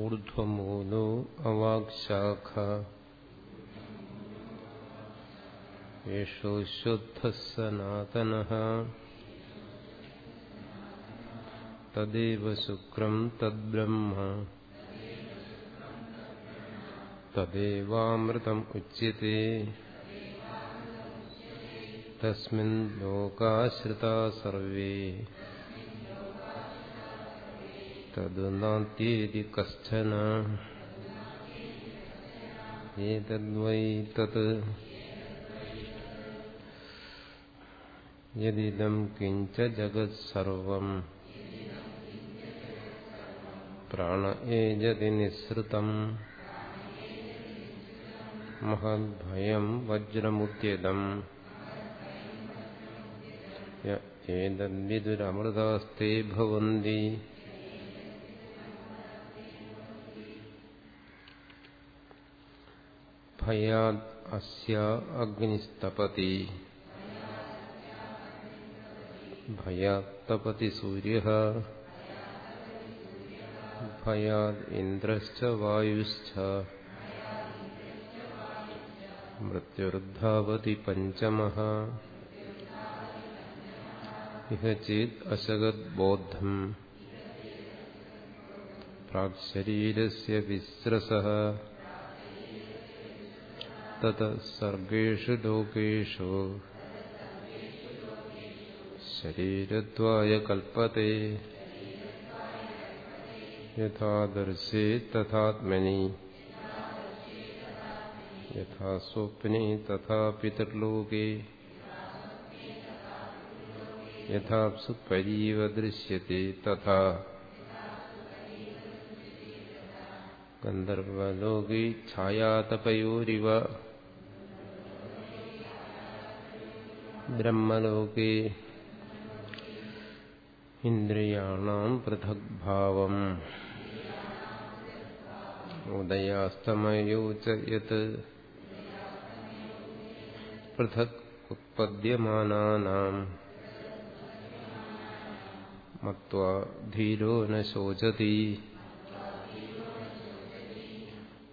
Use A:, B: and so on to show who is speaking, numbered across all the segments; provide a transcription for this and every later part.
A: ഊർധ്വമൂലോ അവാക്ശാഖ യേശോ ശുദ്ധ സനാതന തദ്ദേവ ശുക്രം തദ്ബ്രഹ്മ തദ്ദേവാമൃതം ഉച്യത്തെ തസ്മിൻ ലോകാശ്രിതാ സർവേ തത് നാത്യേതി കശ്ചന ഏതദ്വൈ തത് യദിദം കിഞ്ച ജഗത്സർവം പ്രാണ ഏജതി നിസൃതം മഹദ്ഭയം വജ്രമുദ്യതം ഏതദ്വിദുരമൃതാസ്തേ ഭവന്തി हयाद् अस्य अग्निस्तपति। भयात्तपति सूर्यः। भयाद् इन्द्रश्च वायुश्च। मृत्युर्धावति पञ्चमः। इह चेत् अशगद्बोद्धम् प्राक्शरीरस्य विस्रसः। तत सर्गेषु शरीरद्वाय कल्पते। यथादर्शे तथात्मनि। यथा स्वप्ने तथा पितर्लोके। यथाप्सु परीव दृश्यते तथा। गन्धर्वलोके छायातपयोरिव। ബ്രഹ്മലോകേ ഇന്ദ്രിയാണാം പൃഥഗ്ഭാവം ഉദയാസ്തമയോ ച യത് പൃഥക് ഉത്പദ്യമാനാനാം മത്വാ ധീരോ ന ശോചതി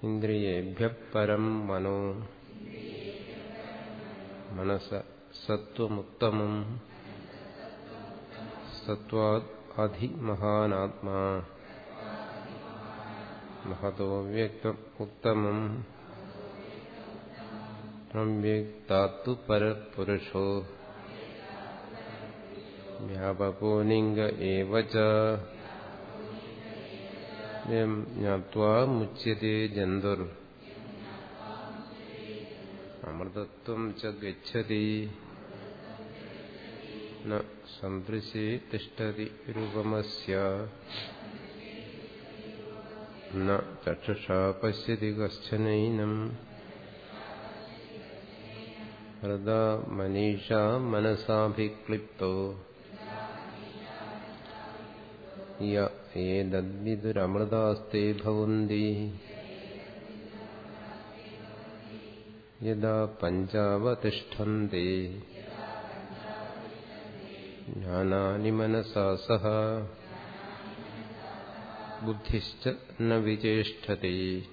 A: ഇന്ദ്രിയേഭ്യ പരം മനോ മനസ സത്വമുത്തമം സത്വാദ് അധിമഹാനാത്മാ മഹതോ വ്യക്തം ഉത്തമം അവ്യക്താത്തു പരപുരുഷോ വ്യാപകോ ലിംഗ ഏവ ച ജ്ഞാത്വാ മുച്യത്തെ ജന്തുർ അമൃതത്വം ച ഗച്ഛതി ന സദൃശേ തിഷ്ടതി രൂപമസ്യ. ന ചക്ഷുഷാ പശ്യതി കശ്ചനൈനം. ഹൃദാ മനീഷാ മനസാഭിക്ലിപ്തോ. യ ഏതദ്വിദുരമൃതാസ്തേ ഭവന്തി. യഥാ പഞ്ചാവതിഷ്ഠന്തി. ജ്ഞാനാനി മനസാ സഹ. ബുദ്ധിശ്ച ന വിചേഷ്ടതി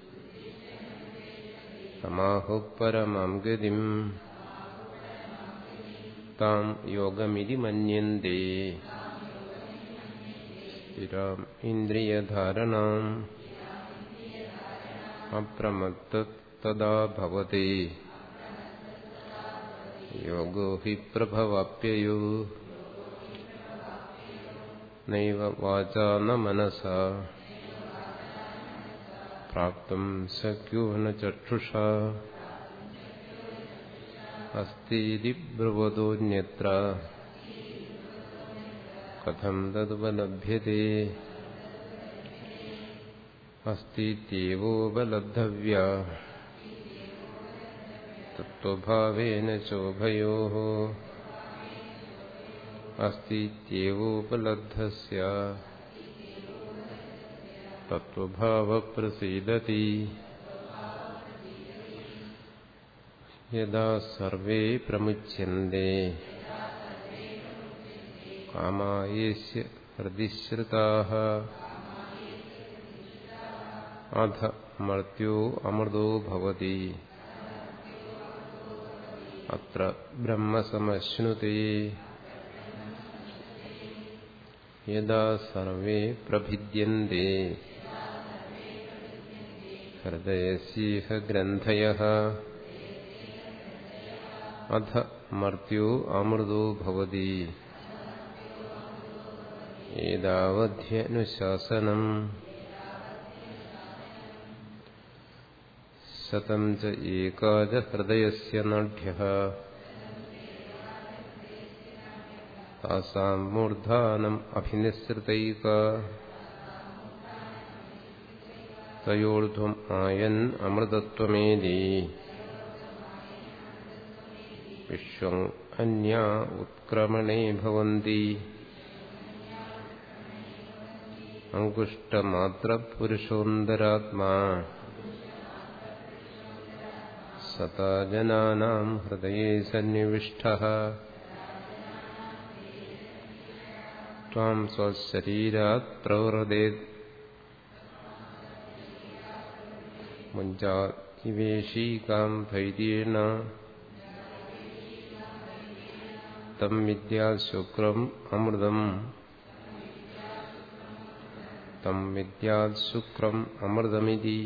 A: സമാഹു പരമാം ഗതിം. താം യോഗമിതി മന്യന്തേ. സ്ഥിരാം ഇന്ദ്രിയധാരണാം. അപ്രമത്തതാ ഭവതി. യോഗോ ഹി പ്രഭവാപ്യയോ. नैव न मनसा। प्राप्त शक्यो न चक्षुषा। अस्तीति ब्रुवतोऽन्यत्र कथं तदुपलभ्यते? अस्तीत्येवोपलब्धव्या तत्व चोभ അമൃതോ ഭവതി അത്ര ബ്രഹ്മസമശ്നുതേ യഥാ സർവേ പ്രഭിദ്യന്തെ ഹൃദയസീഹ ഗ്രന്ഥയഃ അധ മർത്യോ അമൃതോ ഭവതി ഏതാവധ്യനുശാസനം ശതം ച ഏകാജ ഹൃദയസ്യ നഢ്യഃ താസാം മൂർധാനം അഭിനിസൃതൈക തയോർധ്വം ആയൻ അമൃതത്വമേതി വിശ്വം അന്യ ഉത്ക്രമണേ ഭവന്തി അങ്കുഷ്ടമാത്രപുരുഷോന്തരാത്മാ സതാ ജനാനാം ഹൃദയേ സന്നിവിഷ്ടഃ ത്വാം സ്വശരീരാത് പ്രവൃദേത് മുഞ്ചാതിവേശീകാം ധൈര്യേണ തം വിദ്യാ ശുക്രം അമൃതം തം വിദ്യാത് ശുക്രം അമൃതമിതി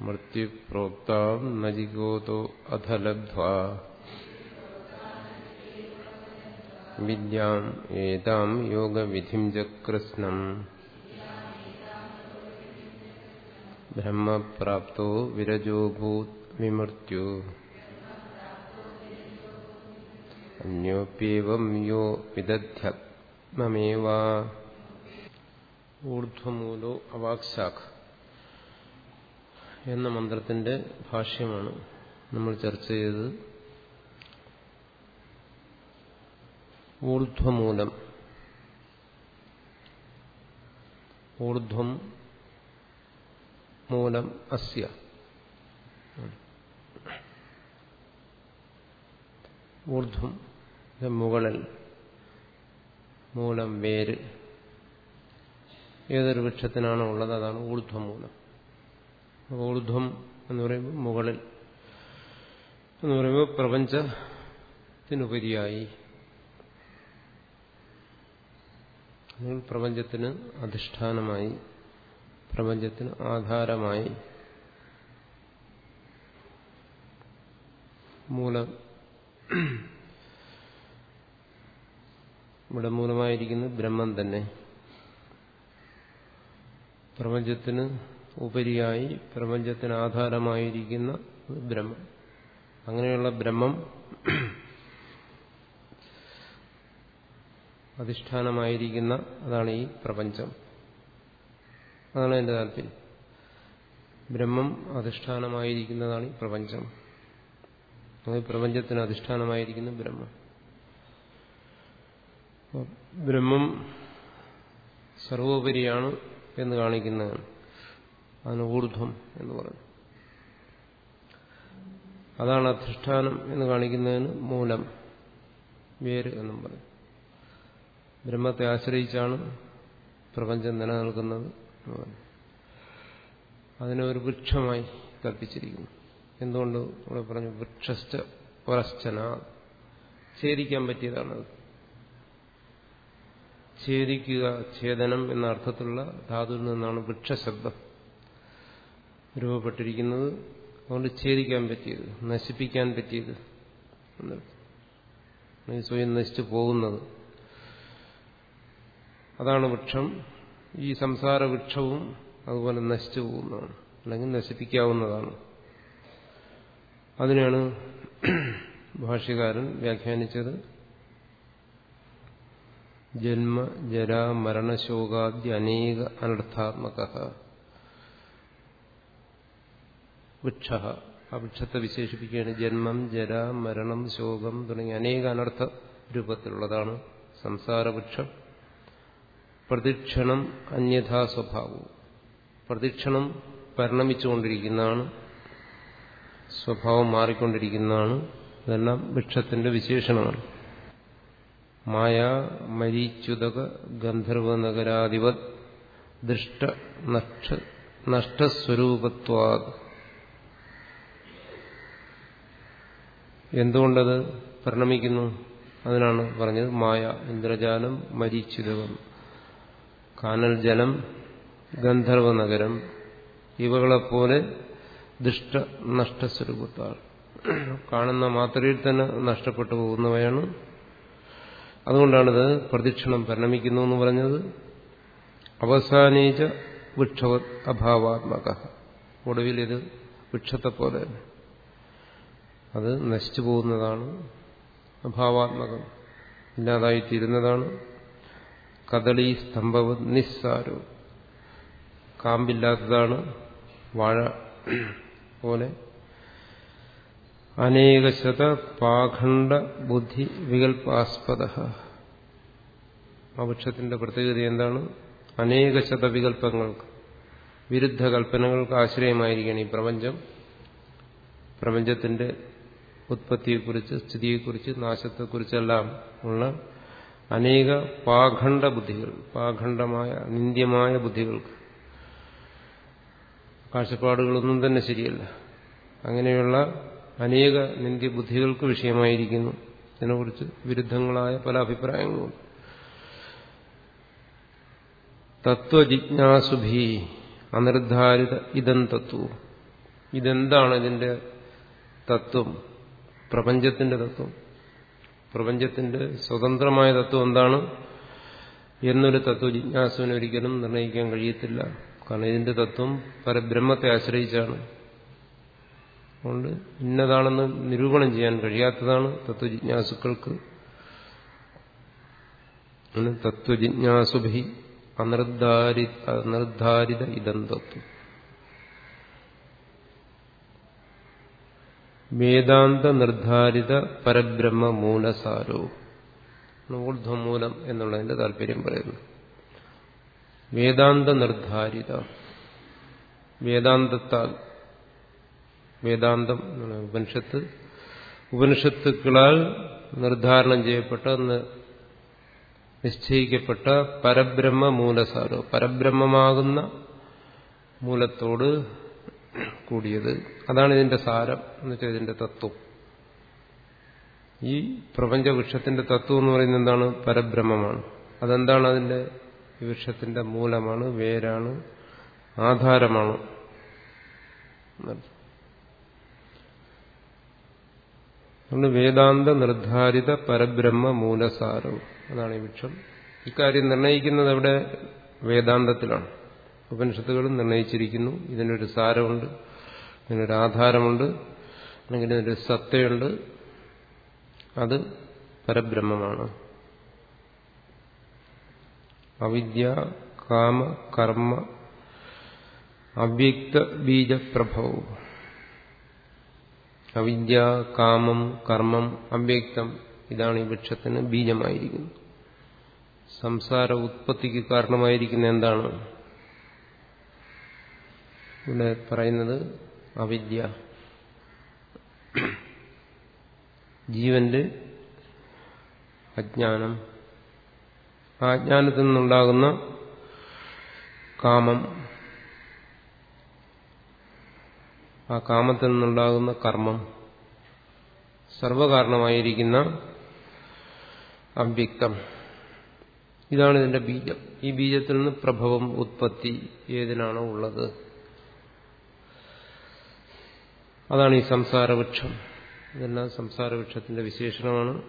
A: മൃത്യുപ്രോക്താം നജികോതോ അധ വിദ്യാം ഏതാം യോഗവിധിം ചക്രസ്നം ബ്രഹ്മപ്രാപ്തോ വിരജോഭൂത് വിമൃത്യു അന്യോപ്യേവം യോ വിദധ്യമേവ ഊർധ്വമൂലോ അവാക്ശാഖ് എന്ന മന്ത്രത്തിന്റെ ഭാഷ്യമാണ് നമ്മൾ ചർച്ച ചെയ്തത്. ഊർധ്വമൂലം. ഊർധ്വം മൂലം അസ്യ. ഊർധ്വം മുകളിൽ. മൂലം വേര്. ഏതൊരു വൃക്ഷത്തിനാണോ ഉള്ളത് അതാണ് ഊർധ്വമൂലം. ഊർധ്വം എന്ന് പറയുമ്പോൾ മുകളിൽ. എന്ന് പറയുമ്പോൾ പ്രപഞ്ചത്തിനുപരിയായി. പ്രപഞ്ചത്തിന് അധിഷ്ഠാനമായി പ്രപഞ്ചത്തിന് ആധാരമായി മൂലം ഇവിടെ മൂലമായിരിക്കുന്നത് ബ്രഹ്മം തന്നെ. പ്രപഞ്ചത്തിന് ഉപരിയായി പ്രപഞ്ചത്തിന് ആധാരമായിരിക്കുന്ന ബ്രഹ്മം. അങ്ങനെയുള്ള ബ്രഹ്മം അധിഷ്ഠാനമായിരിക്കുന്ന അതാണ് ഈ പ്രപഞ്ചം. അതാണ് എന്റെ താല്പര്യം. ബ്രഹ്മം അധിഷ്ഠാനമായിരിക്കുന്നതാണ് ഈ പ്രപഞ്ചം. അത് പ്രപഞ്ചത്തിന് അധിഷ്ഠാനമായിരിക്കുന്ന ബ്രഹ്മം. ബ്രഹ്മം സർവോപരിയാണ് എന്ന് കാണിക്കുന്നതാണ്. അതിന് ഊർധ്വം എന്ന് പറഞ്ഞു അതാണ് അധിഷ്ഠാനം എന്ന് കാണിക്കുന്നതിന് മൂലം വേര് എന്നും പറയും. ബ്രഹ്മത്തെ ആശ്രയിച്ചാണ് പ്രപഞ്ചം നിലനിൽക്കുന്നത്. അതിനെ ഒരു വൃക്ഷമായി കൽപ്പിച്ചിരിക്കുന്നു. എന്തുകൊണ്ട് ഇവിടെ പറഞ്ഞു പുറശ്ചന ഛേദിക്കാൻ പറ്റിയതാണത് ഛേദിക്കുക ഛേദനം എന്ന അർത്ഥത്തിലുള്ള ധാതുവിൽ നിന്നാണ് വൃക്ഷശബ്ദം രൂപപ്പെട്ടിരിക്കുന്നത്. അതുകൊണ്ട് ഛേദിക്കാൻ പറ്റിയത് നശിപ്പിക്കാൻ പറ്റിയത്. സ്വയം നശിച്ചു പോകുന്നത്. അതാണ് വൃക്ഷം. ഈ സംസാര വൃക്ഷവും അതുപോലെ നശിച്ചു പോകുന്നതാണ്. അല്ലെങ്കിൽ നശിപ്പിക്കാവുന്നതാണ്. അതിനാണ് ഭാഷ്യകാരൻ വ്യാഖ്യാനിച്ചത്. ജന്മ ജരാ മരണശോകാദ്യ അനേക അനർത്ഥാത്മക. വൃക്ഷ. ആ വൃക്ഷത്തെ വിശേഷിപ്പിക്കുകയാണ്. ജന്മം ജര മരണം ശോകം തുടങ്ങിയ അനേക അനർത്ഥ രൂപത്തിലുള്ളതാണ് സംസാരവൃക്ഷം പ്രതിക്ഷണം അന്യഥാ സ്വഭാവവും. പ്രതിക്ഷണം പരിണമിച്ചുകൊണ്ടിരിക്കുന്നതാണ്. സ്വഭാവം മാറിക്കൊണ്ടിരിക്കുന്നതാണ്. ഇതെല്ലാം വൃക്ഷത്തിന്റെ വിശേഷണമാണ് മായ മരീച്യുതക ഗന്ധർവ നഗരാധിപത് ദൃഷ്ട നഷ്ട നഷ്ടസ്വരൂപത്വാത് എന്തുകൊണ്ടത് പരിണമിക്കുന്നു? അതിനാണ് പറഞ്ഞത് മായ ഇന്ദ്രജാലം മരീച്യുതകം. കാനൽ ജലം ഗന്ധർവ നഗരം ഇവകളെപ്പോലെ ദുഷ്ട നഷ്ടസ്വരൂപത്താൽ. കാണുന്ന മാത്രയിൽ തന്നെ നഷ്ടപ്പെട്ടു പോകുന്നവയാണ്. അതുകൊണ്ടാണിത് പ്രദക്ഷിണം പരിണമിക്കുന്നു എന്ന് പറഞ്ഞത്. അവസാനീച്ച വൃക്ഷ അഭാവാത്മക. ഒടുവിൽ ഇത് വൃക്ഷത്തെ പോലെ അത് നശിച്ചു പോകുന്നതാണ്. അഭാവാത്മകം ഇല്ലാതായിത്തീരുന്നതാണ്. കദളി സ്തംഭവ നിസ്സാരോ കാമ്പില്ലാത്തതാണ് വാഴ പോലെ. അനേകശത പാഖണ്ഡ ബുദ്ധി വികല്പാസ്പദ ആ വൃക്ഷത്തിന്റെ പ്രത്യേകത എന്താണ്? അനേകശത വികല്പങ്ങൾക്ക് വിരുദ്ധ കൽപ്പനകൾക്ക് ആശ്രയമായിരിക്കണം ഈ പ്രപഞ്ചം. പ്രപഞ്ചത്തിന്റെ ഉത്പത്തിയെക്കുറിച്ച് സ്ഥിതിയെക്കുറിച്ച് നാശത്തെക്കുറിച്ചെല്ലാം ഉള്ള അനേക പാഖണ്ഡ ബുദ്ധികൾ പാഖണ്ഡമായ നിന്ദ്യമായ ബുദ്ധികൾക്ക്. കാഴ്ചപ്പാടുകളൊന്നും തന്നെ ശരിയല്ല. അങ്ങനെയുള്ള അനേക നിന്ദ്യ ബുദ്ധികൾക്ക് വിഷയമായിരിക്കുന്നു. ഇതിനെക്കുറിച്ച് വിരുദ്ധങ്ങളായ പല അഭിപ്രായങ്ങളും. തത്വജിജ്ഞാസുഭി അനിർദ്ധാരിത ഇതം തത്വം. ഇതെന്താണ് ഇതിന്റെ തത്വം? പ്രപഞ്ചത്തിന്റെ തത്വം. പ്രപഞ്ചത്തിന്റെ സ്വതന്ത്രമായ തത്വം എന്താണ് എന്നൊരു തത്വജിജ്ഞാസുവിന് ഒരിക്കലും നിർണയിക്കാൻ കഴിയത്തില്ല. കാരണം ഇതിന്റെ തത്വം പരബ്രഹ്മത്തെ ആശ്രയിച്ചാണ്. അതുകൊണ്ട് ഇന്നതാണെന്ന് നിരൂപണം ചെയ്യാൻ കഴിയാത്തതാണ് തത്വജിജ്ഞാസുക്കൾക്ക് തത്വജിജ്ഞാസുഭി അനിർദ്ധാരി അനിർദ്ധാരിത ഇതം തത്വം. വേദാന്ത നിർദ്ധാരിത പരബ്രഹ്മ മൂലസാരോ ഊർധ്വമൂലം എന്നുള്ളതിന്റെ താല്പര്യം പറയുന്നു. വേദാന്ത നിർദ്ധാരിത വേദാന്തത്താൽ. വേദാന്തം ഉപനിഷത്ത്. ഉപനിഷത്തുക്കളാൽ നിർദ്ധാരണം ചെയ്യപ്പെട്ട നിശ്ചയിക്കപ്പെട്ട പരബ്രഹ്മ മൂലസാരോ പരബ്രഹ്മമാകുന്ന മൂലത്തോട് കൂടിയത്. അതാണ് ഇതിന്റെ സാരം എന്ന് വെച്ചാൽ ഇതിന്റെ തത്വം. ഈ പ്രപഞ്ചവൃക്ഷത്തിന്റെ തത്വം എന്ന് പറയുന്നത് എന്താണ്? പരബ്രഹ്മമാണ്. അതെന്താണ് അതിന്റെ ഈ വൃക്ഷത്തിന്റെ മൂലമാണ് വേരാണ് ആധാരമാണ്. വേദാന്ത നിർദ്ധാരിത പരബ്രഹ്മ മൂലസാരം. അതാണ് ഈ വൃക്ഷം. ഇക്കാര്യം നിർണയിക്കുന്നത് അവിടെ വേദാന്തത്തിലാണ്. ഉപനിഷത്തുകളും നിർണയിച്ചിരിക്കുന്നു. ഇതിനൊരു സാരമുണ്ട് ഇതിനൊരു ആധാരമുണ്ട് അല്ലെങ്കിൽ ഇതിനൊരു സത്തയുണ്ട്. അത് പരബ്രഹ്മമാണ്. അവിദ്യ കാമ കർമ്മ അവ്യക്ത ബീജപ്രഭവം. അവിദ്യ കാമം കർമ്മം അവ്യക്തം ഇതാണ് ഈ വൃക്ഷത്തിന് ബീജമായിരിക്കുന്നത്. സംസാര ഉത്പത്തിക്ക് കാരണമായിരിക്കുന്ന എന്താണ്? ഇവിടെ പറയുന്നത് അവിദ്യ. ജീവന്റെ അജ്ഞാനം. ആ അജ്ഞാനത്തിൽ നിന്നുണ്ടാകുന്ന കാമം. ആ കാമത്തിൽ നിന്നുണ്ടാകുന്ന കർമ്മം. സർവകാരണമായിരിക്കുന്ന അവ്യക്തം ഇതാണ് ഇതിന്റെ ബീജം. ഈ ബീജത്തിൽ നിന്ന് പ്രഭവം ഉത്പത്തി ഏതിനാണോ ഉള്ളത്. അതാണ് ഈ സംസാരവൃക്ഷം. ഇതെല്ലാം സംസാരവൃക്ഷത്തിന്റെ വിശേഷണമാണ്.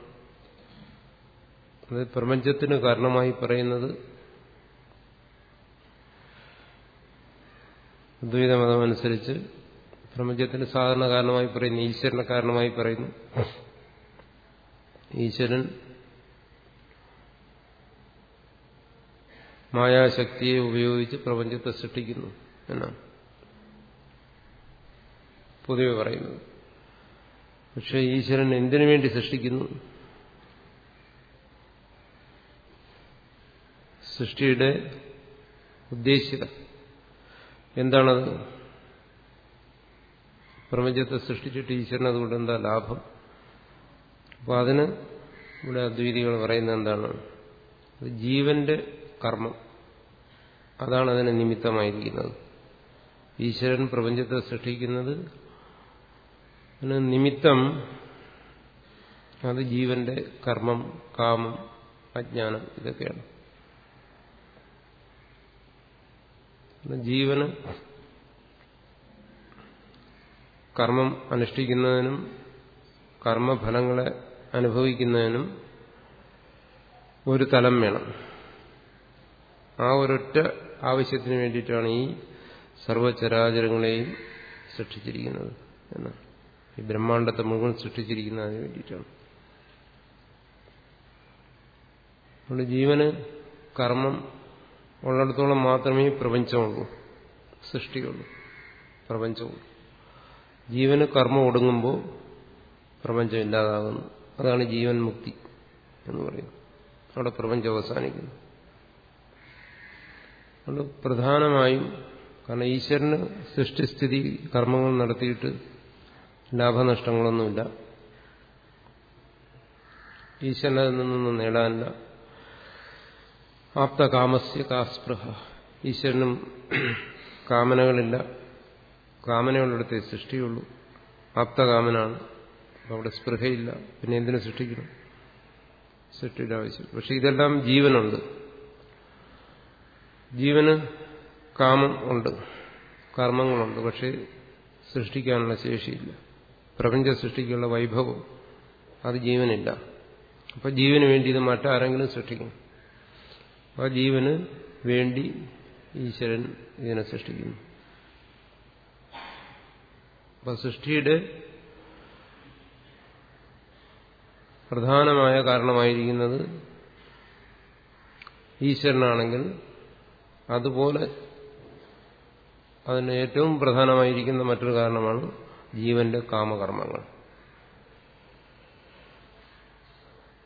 A: അത് പ്രപഞ്ചത്തിന് കാരണമായി പറയുന്നത് അദ്വൈതമതമനുസരിച്ച് പ്രപഞ്ചത്തിന് സാധാരണ കാരണമായി പറയുന്നു ഈശ്വരനെ കാരണമായി പറയുന്നു. ഈശ്വരൻ മായാശക്തിയെ ഉപയോഗിച്ച് പ്രപഞ്ചത്തെ സൃഷ്ടിക്കുന്നു എന്നാണ്. പൊതുവെ പറയുന്നത് പക്ഷെ ഈശ്വരൻ എന്തിനു വേണ്ടി സൃഷ്ടിക്കുന്നു? സൃഷ്ടിയുടെ ഉദ്ദേശ്യത. എന്താണത്? പ്രപഞ്ചത്തെ സൃഷ്ടിച്ചിട്ട് ഈശ്വരൻ അതുകൊണ്ട് എന്താ ലാഭം? അപ്പൊ അതിന് ഇവിടെ അദ്വൈതികൾ പറയുന്നത് എന്താണ്? ജീവന്റെ കർമ്മം. അതാണ് അതിന് നിമിത്തമായിരിക്കുന്നത്. ഈശ്വരൻ പ്രപഞ്ചത്തെ സൃഷ്ടിക്കുന്നത് നിമിത്തം അത് ജീവന്റെ കർമ്മം കാമം അജ്ഞാനം ഇതൊക്കെയാണ്. ജീവന് കർമ്മം അനുഷ്ഠിക്കുന്നതിനും കർമ്മഫലങ്ങളെ അനുഭവിക്കുന്നതിനും ഒരു തലം വേണം. ആ ഒരൊറ്റ ആവശ്യത്തിന് വേണ്ടിയിട്ടാണ് ഈ സർവചരാചരങ്ങളെയും സൃഷ്ടിച്ചിരിക്കുന്നത് എന്ന്. ഈ ബ്രഹ്മാണ്ടത്തെ മുഴുവൻ സൃഷ്ടിച്ചിരിക്കുന്നതിന് വേണ്ടിയിട്ടാണ്. അതുകൊണ്ട് ജീവന് കർമ്മം ഉള്ളിടത്തോളം മാത്രമേ പ്രപഞ്ചമുള്ളൂ സൃഷ്ടിയുള്ളൂ പ്രപഞ്ചമുള്ളൂ. ജീവന് കർമ്മം ഒടുങ്ങുമ്പോൾ പ്രപഞ്ചം ഇല്ലാതാകുന്നു. അതാണ് ജീവൻ മുക്തി എന്ന് പറയുന്നത്. അവിടെ പ്രപഞ്ചം അവസാനിക്കുന്നു. അതുകൊണ്ട് പ്രധാനമായും കാരണം ഈശ്വരന് സൃഷ്ടിസ്ഥിതി കർമ്മങ്ങൾ നടത്തിയിട്ട് ലാഭനഷ്ടങ്ങളൊന്നുമില്ല. ഈശ്വരനിൽ നിന്നൊന്നും നേടാനില്ല. ആപ്തകാമസ്യ കാസ്പൃഹ. ഈശ്വരനും കാമനകളില്ല. കാമനയുള്ളിടത്തെ സൃഷ്ടിയുള്ളൂ. ആപ്തകാമനാണ്. അവിടെ സ്പൃഹയില്ല. പിന്നെ എന്തിനു സൃഷ്ടിക്കണം? സൃഷ്ടിയുടെ ആവശ്യം. പക്ഷെ ഇതെല്ലാം ജീവനുണ്ട്. ജീവന് കാമം ഉണ്ട്. കർമ്മങ്ങളുണ്ട്. പക്ഷെ സൃഷ്ടിക്കാനുള്ള ശേഷിയില്ല. പ്രപഞ്ച സൃഷ്ടിക്കുള്ള വൈഭവം. അത് ജീവനില്ല. അപ്പൊ ജീവന് വേണ്ടി ഇത് മറ്റാരെങ്കിലും സൃഷ്ടിക്കും. ആ ജീവന് വേണ്ടി ഈശ്വരൻ ഇതിനെ സൃഷ്ടിക്കുന്നു. അപ്പൊ സൃഷ്ടിയുടെ പ്രധാനമായ കാരണമായിരിക്കുന്നത് ഈശ്വരനാണെങ്കിൽ അതുപോലെ അതിന് ഏറ്റവും പ്രധാനമായിരിക്കുന്ന മറ്റൊരു കാരണമാണ് ജീവന്റെ കാമകർമ്മങ്ങൾ.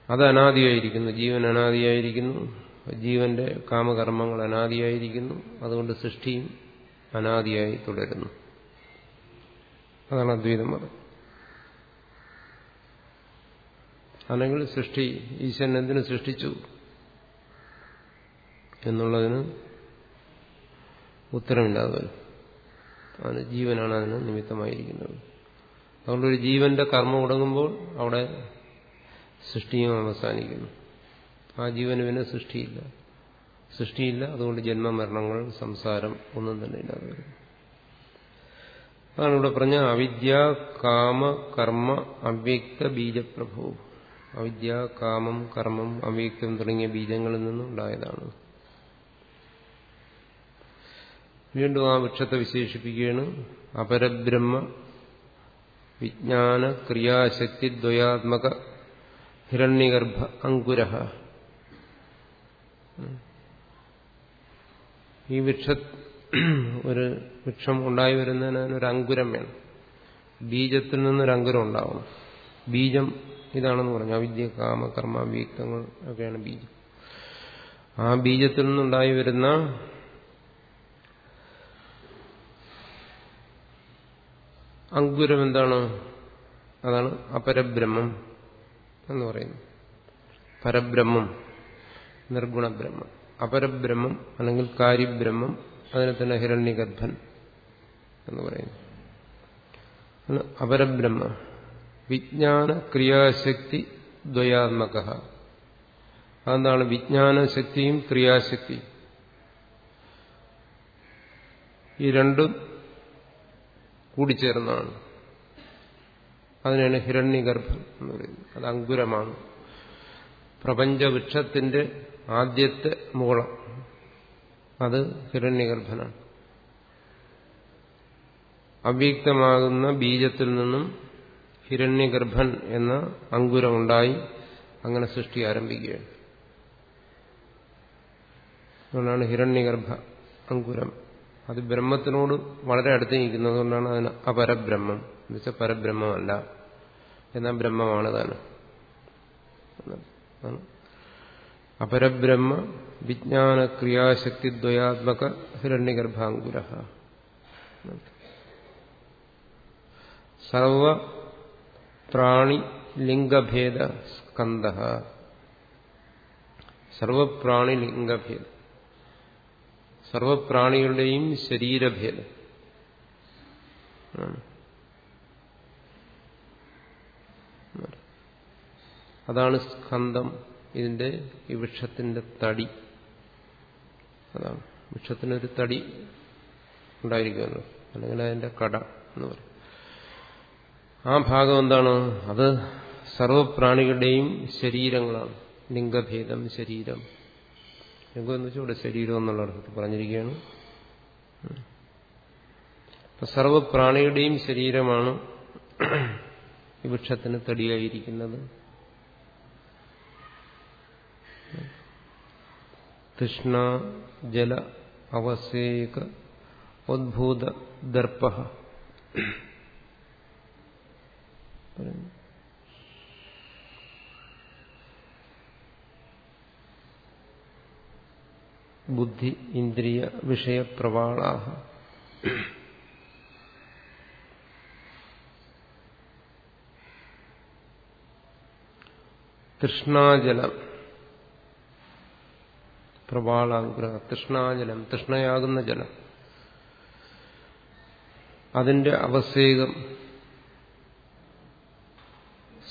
A: അത് അനാദിയായിരിക്കുന്നു. ജീവൻ അനാദിയായിരിക്കുന്നു. ജീവന്റെ കാമകർമ്മങ്ങൾ അനാദിയായിരിക്കുന്നു. അതുകൊണ്ട് സൃഷ്ടിയും അനാദിയായി തുടരുന്നു. അതാണ് അദ്വൈതം മതം അല്ലെങ്കിൽ സൃഷ്ടി ഈശ്വരൻ എന്തിനു സൃഷ്ടിച്ചു? എന്നുള്ളതിന് ഉത്തരമില്ലാതെ വരും. അതിന് ജീവനാണ് അതിന് നിമിത്തമായിരിക്കുന്നത്. അതുകൊണ്ട് ഒരു ജീവന്റെ കർമ്മം ഉടങ്ങുമ്പോൾ അവിടെ സൃഷ്ടിയും അവസാനിക്കുന്നു. ആ ജീവന് പിന്നെ സൃഷ്ടിയില്ല. സൃഷ്ടിയില്ല അതുകൊണ്ട് ജന്മമരണങ്ങൾ സംസാരം ഒന്നും തന്നെ ഇല്ലാതെ അതാണ് ഇവിടെ പറഞ്ഞ അവിദ്യ കാമ കർമ്മ അവ്യക്ത ബീജപ്രഭു. അവിദ്യ കാമം കർമ്മം അവ്യക്തം തുടങ്ങിയ ബീജങ്ങളിൽ നിന്നും വീണ്ടും ആ വൃക്ഷത്തെ വിശേഷിപ്പിക്കുകയാണ്. അപരബ്രഹ്മ വിജ്ഞാന ക്രിയാശക്തി ദ്വയാത്മക ഹിരണ്യഗർഭ അങ്കുര ഈ വൃക്ഷ ഒരു വൃക്ഷം ഉണ്ടായി വരുന്നതിന് ഒരു അങ്കുരം വേണം. ബീജത്തിൽ നിന്നൊരു അങ്കുരം ഉണ്ടാവണം. ബീജം ഇതാണെന്ന് പറഞ്ഞു. അവിദ്യ കാമ കർമ്മ വീക്തങ്ങൾ ഒക്കെയാണ് ബീജം. ആ ബീജത്തിൽ നിന്നുണ്ടായി വരുന്ന അങ്കുരം എന്താണ് അതാണ് അപരബ്രഹ്മം എന്ന് പറയുന്നത്. പരബ്രഹ്മം നിർഗുണബ്രഹ്മം. അപരബ്രഹ്മം അല്ലെങ്കിൽ കാര്യബ്രഹ്മം അതിനെ തന്നെ ഹിരണ്യഗർഭൻ എന്ന് പറയുന്നു. അപരബ്രഹ്മ. വിജ്ഞാന ക്രിയാശക്തി ദ്വയാത്മക. അതെന്താണ്? വിജ്ഞാനശക്തിയും ക്രിയാശക്തിയും. ഈ രണ്ടും കൂടിച്ചേർന്നതാണ്. അതിനാണ് ഹിരണ്യഗർഭം എന്ന് പറയുന്നത്. അത് അങ്കുരമാണ്. പ്രപഞ്ചവൃക്ഷത്തിന്റെ ആദ്യത്തെ മുകളം. അത് ഹിരണ്യഗർഭനാണ്. അവ്യക്തമാകുന്ന ബീജത്തിൽ നിന്നും ഹിരണ്യഗർഭൻ എന്ന അങ്കുരമുണ്ടായി അങ്ങനെ സൃഷ്ടി ആരംഭിക്കുകയാണ്. അതുകൊണ്ടാണ് ഹിരണ്യഗർഭ അങ്കുരം. അത് ബ്രഹ്മത്തിനോട് വളരെ അടുത്ത് നിൽക്കുന്നത് കൊണ്ടാണ് അതിന് അപരബ്രഹ്മം. എന്നുവെച്ചാൽ പരബ്രഹ്മമല്ല. എന്നാൽ ബ്രഹ്മമാണ് താനും അപരബ്രഹ്മ വിജ്ഞാന ക്രിയാശക്തി ദ്വയാത്മക ഹിരണ്യഗർഭാങ്കുര സർവ പ്രാണി ലിംഗഭേദ സ്കന്ധ. സർവപ്രാണി ലിംഗഭേദം. സർവപ്രാണികളുടെയും ശരീരഭേദം. അതാണ് സ്കന്ധം ഇതിന്റെ ഈ വൃക്ഷത്തിന്റെ തടി. അതാണ്. വൃക്ഷത്തിനൊരു തടി ഉണ്ടായിരിക്കുമല്ലോ അല്ലെങ്കിൽ അതിന്റെ കട എന്ന് പറയും. ആ ഭാഗം എന്താണ്? അത് സർവപ്രാണികളുടെയും ശരീരങ്ങളാണ്. ലിംഗഭേദം ശരീരം. ലിംഗം എന്ന് വെച്ചാൽ ഇവിടെ ശരീരം എന്നുള്ള അർത്ഥത്തിൽ പറഞ്ഞിരിക്കുകയാണ്. അപ്പൊ സർവപ്രാണികളുടെയും ശരീരമാണ് ഈ വൃക്ഷത്തിന് തടിയായിരിക്കുന്നത്. തൃഷ്ണ ജല അവസേക ഉദ്ഭൂത ദർപ്പ. ബുദ്ധി ഇന്ദ്രിയ വിഷയ പ്രവാള തൃഷ്ണാജലം പ്രവാളാഗ്രഹ തൃഷ്ണാജലം തൃഷ്ണയാകുന്ന ജലം. അതിന്റെ അവസേകം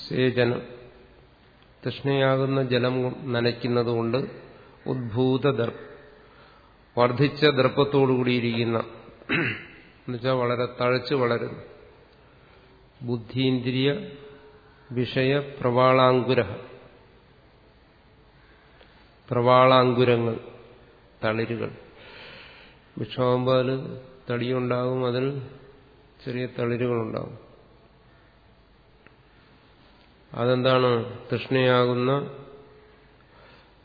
A: സേചനം. തൃഷ്ണയാകുന്ന ജലം നനയ്ക്കുന്നതുകൊണ്ട് ഉദ്ഭൂത ദർപ്പ വർദ്ധിച്ച ദർപ്പത്തോടുകൂടിയിരിക്കുന്ന എന്നുവെച്ചാൽ വളരെ തഴച്ചു വളരുന്നു. ബുദ്ധീന്ദ്രിയ വിഷയ പ്രവാളാങ്കുര പ്രവാളാങ്കുരങ്ങൾ തളിരുകൾ. അതിൽ തടിയുണ്ടാകും അതിൽ ചെറിയ തളിരുകളുണ്ടാകും അതെന്താണ്? തൃഷ്ണയാകുന്ന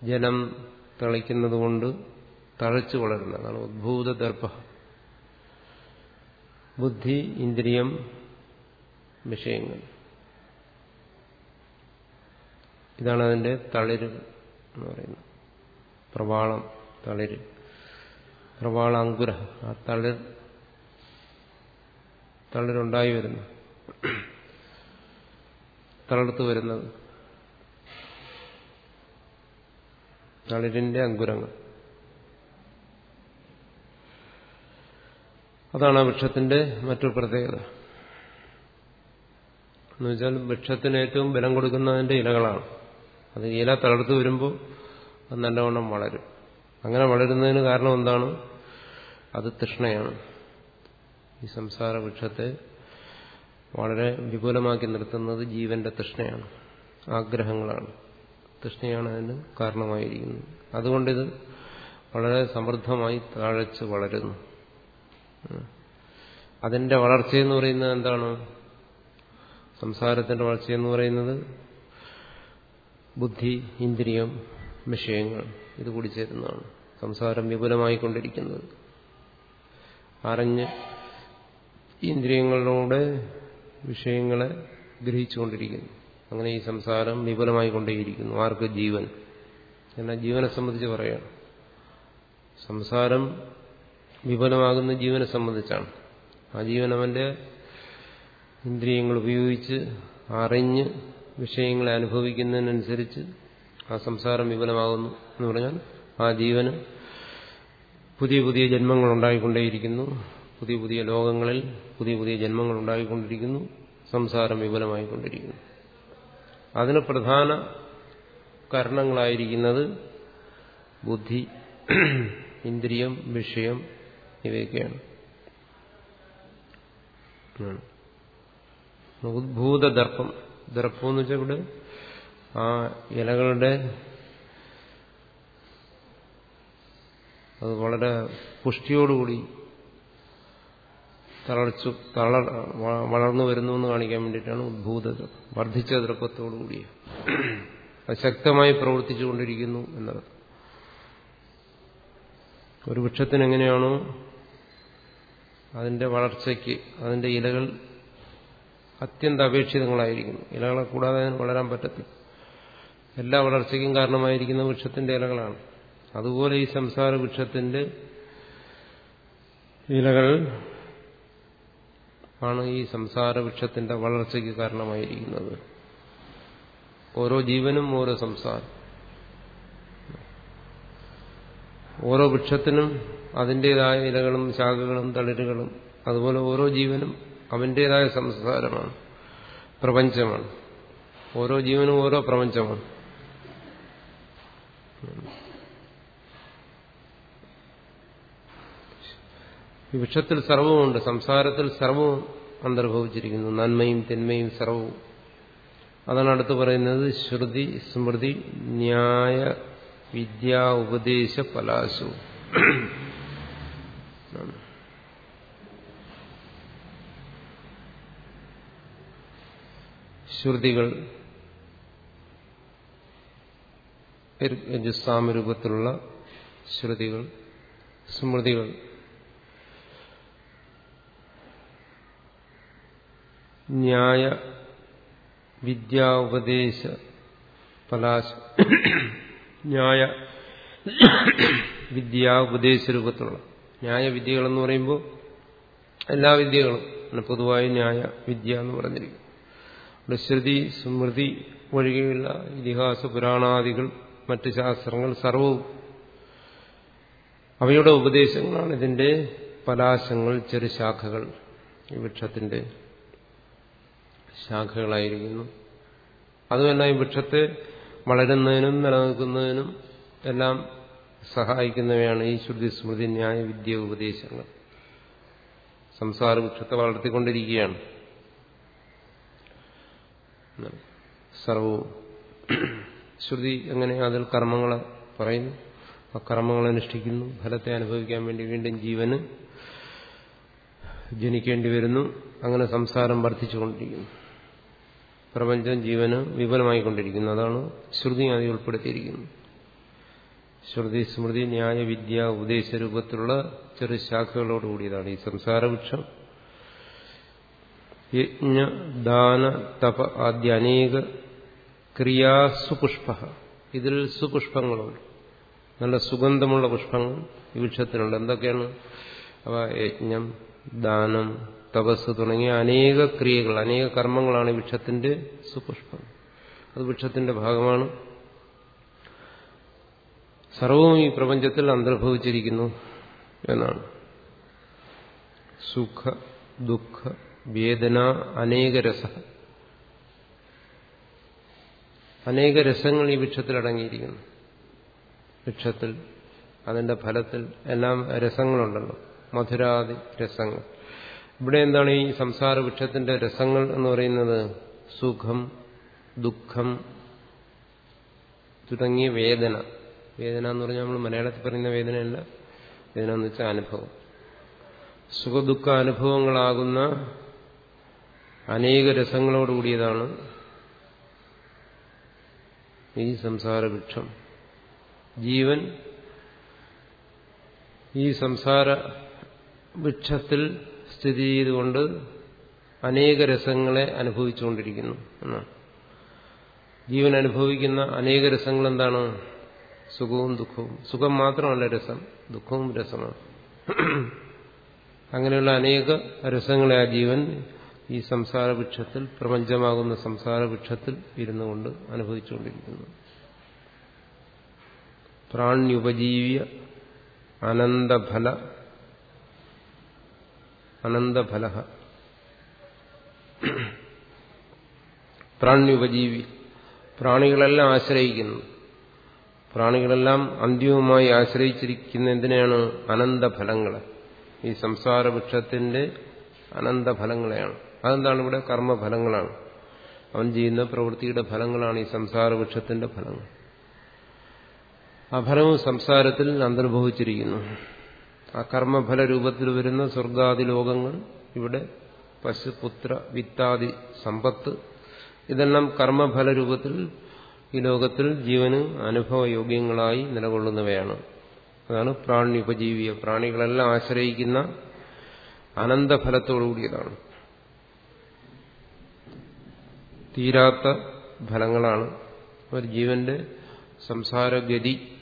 A: ജലം തളിക്കുന്നത് കൊണ്ട് തഴച്ചു വളരുന്നത് അതാണ് ഉദ്ഭൂത ദർഭ ബുദ്ധി ഇന്ദ്രിയം വിഷയങ്ങൾ. ഇതാണ് അതിന്റെ തളിര് എന്ന് പറയുന്നത്. പ്രവാളം തളിര്. പ്രവാളാങ്കുര. ആ തളിർ തളിരുണ്ടായി വരുന്നു. തളർത്ത് വരുന്നത് തളിരിന്റെ അങ്കുരങ്ങൾ. അതാണ് ആ വൃക്ഷത്തിന്റെ മറ്റൊരു പ്രത്യേകത. എന്നുവെച്ചാൽ വൃക്ഷത്തിന് ഏറ്റവും ബലം കൊടുക്കുന്നതിന്റെ ഇലകളാണ്. അത് ഇല തളർത്ത് വരുമ്പോൾ അത് നല്ലവണ്ണം വളരും. അങ്ങനെ വളരുന്നതിന് കാരണം എന്താണ്? അത് തൃഷ്ണയാണ്. ഈ സംസാര വൃക്ഷത്തെ വളരെ വിപുലമാക്കി നിർത്തുന്നത് ജീവന്റെ തൃഷ്ണയാണ്. ആഗ്രഹങ്ങളാണ്. തൃഷ്ണയാണ് അതിന് കാരണമായിരിക്കുന്നത്. അതുകൊണ്ടിത് വളരെ സമൃദ്ധമായി താഴച്ച് വളരുന്നു. അതിന്റെ വളർച്ചയെന്ന് പറയുന്നത് എന്താണ്? സംസാരത്തിന്റെ വളർച്ചയെന്ന് പറയുന്നത് ബുദ്ധി ഇന്ദ്രിയം വിഷയങ്ങൾ ഇത് കൂടി ചേരുന്നതാണ്. സംസാരം വിപുലമായിക്കൊണ്ടിരിക്കുന്നത്. അറിഞ്ഞ് ഇന്ദ്രിയങ്ങളിലൂടെ വിഷയങ്ങളെ ഗ്രഹിച്ചുകൊണ്ടിരിക്കുന്നു. അങ്ങനെ ഈ സംസാരം വിപുലമായി വിപുലമായിക്കൊണ്ടേയിരിക്കുന്നു. ആർക്ക്? ജീവൻ. എന്നാൽ ജീവനെ സംബന്ധിച്ച് പറയണം. സംസാരം വിപുലമാകുന്ന ജീവനെ സംബന്ധിച്ചാണ്. ആ ജീവൻ അവന്റെ ഇന്ദ്രിയങ്ങൾ ഉപയോഗിച്ച് അറിഞ്ഞ് വിഷയങ്ങളെ അനുഭവിക്കുന്നതിനനുസരിച്ച് ആ സംസാരം വിപുലമാകുന്നു എന്ന് പറഞ്ഞാൽ ആ ജീവന് പുതിയ പുതിയ ജന്മങ്ങൾ ഉണ്ടായിക്കൊണ്ടേയിരിക്കുന്നു. പുതിയ പുതിയ ലോകങ്ങളിൽ പുതിയ പുതിയ ജന്മങ്ങൾ ഉണ്ടായിക്കൊണ്ടിരിക്കുന്നു. സംസാരം വിപുലമായിക്കൊണ്ടിരിക്കുന്നു. അതിന് പ്രധാന കാരണങ്ങളായിരിക്കുന്നത് ബുദ്ധി ഇന്ദ്രിയം വിഷയം ഇവയൊക്കെയാണ് ഉദ്ഭൂത ദർപ്പം ദർപ്പം എന്ന് വെച്ചാൽ ഇവിടെ ആ ഇലകളുടെ അത് വളരെ പുഷ്ടിയോടുകൂടി തളർച്ചു തളർ വളർന്നു വരുന്നു എന്ന് കാണിക്കാൻ വേണ്ടിയിട്ടാണ് ഉദ്ഭൂതത വർദ്ധിച്ച ദർപ്പത്തോടുകൂടി അത് ശക്തമായി പ്രവർത്തിച്ചുകൊണ്ടിരിക്കുന്നു എന്നത്. ഒരു വൃക്ഷത്തിന് എങ്ങനെയാണോ അതിന്റെ വളർച്ചയ്ക്ക് അതിന്റെ ഇലകൾ അത്യന്താപേക്ഷിതങ്ങളായിരിക്കുന്നു ഇലകളെ കൂടാതെ അതിന് വളരാൻ പറ്റത്തില്ല. എല്ലാ വളർച്ചയ്ക്കും കാരണമായിരിക്കുന്ന വൃക്ഷത്തിന്റെ ഇലകളാണ്. അതുപോലെ ഈ സംസാര വൃക്ഷത്തിന്റെ ഇലകൾ ആണ് ഈ സംസാര വൃക്ഷത്തിന്റെ വളർച്ചയ്ക്ക് കാരണമായിരിക്കുന്നത്. ഓരോ ജീവനും ഓരോ സംസാരം. ഓരോ വൃക്ഷത്തിനും അതിന്റെതായ ഇലകളും ശാഖകളും തളിരുകളും അതുപോലെ ഓരോ ജീവനും അവന്റെതായ സംസാരമാണ് പ്രപഞ്ചമാണ്. ഓരോ ജീവനും ഓരോ പ്രപഞ്ചമാണ്. വിഷത്തിൽ സർവമുണ്ട് സംസാരത്തിൽ സർവവും അന്തർഭവിച്ചിരിക്കുന്നു. നന്മയും തിന്മയും സർവവും. അതാണ് അടുത്ത് പറയുന്നത് ശ്രുതി സ്മൃതി ന്യായ വിദ്യാ ഉപദേശ പലാശു ശ്രുതികൾ രൂപത്തിലുള്ള ശ്രുതികൾ സ്മൃതികൾ. ന്യായ വിദ്യാ ഉപദേശ പലാശ ന്യായ വിദ്യാ ഉപദേശ രൂപത്തിലുള്ള ന്യായവിദ്യകൾ എന്ന് പറയുമ്പോൾ എല്ലാ വിദ്യകളും പൊതുവായി ന്യായ വിദ്യ എന്ന് പറഞ്ഞിരിക്കും. അവിടെ ശ്രുതി സ്മൃതി ഒഴികെയുള്ള ഇതിഹാസ പുരാണാദികൾ മറ്റ് ശാസ്ത്രങ്ങൾ സർവവും അവയുടെ ഉപദേശങ്ങളാണ്. ഇതിന്റെ പലാശങ്ങൾ ചെറു ശാഖകൾ ഈ വൃക്ഷത്തിന്റെ ശാഖകളായിരിക്കുന്നു. അതുമല്ല ഈ വൃക്ഷത്തെ വളരുന്നതിനും നിലനിൽക്കുന്നതിനും എല്ലാം സഹായിക്കുന്നവയാണ് ഈ ശ്രുതി സ്മൃതി ന്യായ വിദ്യ ഉപദേശങ്ങൾ. സംസാര വൃക്ഷത്തെ വളർത്തിക്കൊണ്ടിരിക്കുകയാണ്. സർവവും ശ്രുതി എങ്ങനെ അതിൽ കർമ്മങ്ങളെ പറയുന്നു? ആ കർമ്മങ്ങൾ അനുഷ്ഠിക്കുന്നു. ഫലത്തെ അനുഭവിക്കാൻ വേണ്ടി വീണ്ടും ജീവന് ജനിക്കേണ്ടി വരുന്നു. അങ്ങനെ സംസാരം വർദ്ധിച്ചുകൊണ്ടിരിക്കുന്നു. പ്രപഞ്ചം ജീവന് വിപുലമായിക്കൊണ്ടിരിക്കുന്നു അതാണ് ശ്രുതി അതിൽ ഉൾപ്പെടുത്തിയിരിക്കുന്നത്. ശ്രുതി സ്മൃതി ന്യായ വിദ്യ ഉപദേശ രൂപത്തിലുള്ള ചെറു ശാഖകളോടുകൂടിയതാണ് ഈ സംസാരവൃക്ഷം. യജ്ഞ ദാന തപ ആദ്യ അനേക ക്രിയാ സുപുഷ്പ. ഇതിൽ സുപുഷ്പങ്ങളുണ്ട്. നല്ല സുഗന്ധമുള്ള പുഷ്പങ്ങൾ ഈ വൃക്ഷത്തിനുണ്ട് എന്തൊക്കെയാണ്? അവ യജ്ഞം ദാനം തപസ് തുടങ്ങിയ അനേക ക്രിയകൾ അനേക കർമ്മങ്ങളാണ് വൃക്ഷത്തിന്റെ സുപുഷ്പം. അത് വൃക്ഷത്തിന്റെ ഭാഗമാണ്. സർവവും ഈ പ്രപഞ്ചത്തിൽ അന്തർഭവിച്ചിരിക്കുന്നു എന്നാണ്. സുഖ ദുഃഖ വേദന അനേക രസ അനേക രസങ്ങൾ ഈ വൃക്ഷത്തിൽ അടങ്ങിയിരിക്കുന്നു. വൃക്ഷത്തിൽ അതിന്റെ ഫലത്തിൽ എല്ലാം രസങ്ങളുണ്ടല്ലോ. മധുരാദി രസങ്ങൾ. ഇവിടെ എന്താണ് ഈ സംസാര വൃക്ഷത്തിന്റെ രസങ്ങൾ എന്ന് പറയുന്നത്? സുഖം ദുഃഖം തുടങ്ങിയ വേദന. വേദന എന്ന് പറഞ്ഞാൽ നമ്മൾ മലയാളത്തിൽ പറയുന്ന വേദനയല്ല. വേദന എന്ന് വെച്ചാൽ അനുഭവം. സുഖദുഃഖ അനുഭവങ്ങളാകുന്ന അനേക രസങ്ങളോടുകൂടിയതാണ് ഈ സംസാര വൃക്ഷം ജീവൻ ഈ സംസാര വൃക്ഷത്തിൽ സ്ഥിതി ചെയ്തുകൊണ്ട് അനേക രസങ്ങളെ അനുഭവിച്ചുകൊണ്ടിരിക്കുന്നു എന്നാണ്. ജീവൻ അനുഭവിക്കുന്ന അനേക രസങ്ങൾ എന്താണ് സുഖവും ദുഃഖവും. സുഖം മാത്രമല്ല രസം. ദുഃഖവും രസമാണ്. അങ്ങനെയുള്ള അനേക രസങ്ങളെ ആ ജീവൻ ഈ സംസാരവൃക്ഷത്തിൽ പ്രപഞ്ചമാകുന്ന സംസാരവൃക്ഷത്തിൽ ഇരുന്നു കൊണ്ട് അനുഭവിച്ചുകൊണ്ടിരിക്കുന്നു. പ്രാണ്യുപജീവ്യ അനന്തഫല അനന്തഫല പ്രാണ്യുപജീവി പ്രാണികളെല്ലാം ആശ്രയിക്കുന്നു. പ്രാണികളെല്ലാം അന്തിമമായി ആശ്രയിച്ചിരിക്കുന്ന എന്തിനാണ് അനന്തഫലങ്ങളെ ഈ സംസാര വൃക്ഷത്തിന്റെ അനന്തഫലങ്ങളെയാണ്. അതെന്താണ് ഇവിടെ കർമ്മഫലങ്ങളാണ്? അവൻ ചെയ്യുന്ന പ്രവൃത്തിയുടെ ഫലങ്ങളാണ് ഈ സംസാര വൃക്ഷത്തിന്റെ ഫലങ്ങൾ. ആ ഫലവും സംസാരത്തിൽ അന്തർഭവിച്ചിരിക്കുന്നു. ആ കർമ്മഫല രൂപത്തിൽ വരുന്ന സ്വർഗാദി ലോകങ്ങൾ ഇവിടെ പശുപുത്ര വിത്താദി സമ്പത്ത് ഇതെല്ലാം കർമ്മഫല രൂപത്തിൽ ഈ ലോകത്തിൽ ജീവന് അനുഭവയോഗ്യങ്ങളായി നിലകൊള്ളുന്നവയാണ്. അതാണ് പ്രാണിയുപജീവിയ പ്രാണികളെല്ലാം ആശ്രയിക്കുന്ന അനന്തഫലത്തോടുകൂടിയതാണ്. തീരാത്ത ഫലങ്ങളാണ് ഒരു ജീവന്റെ സംസാരഗതി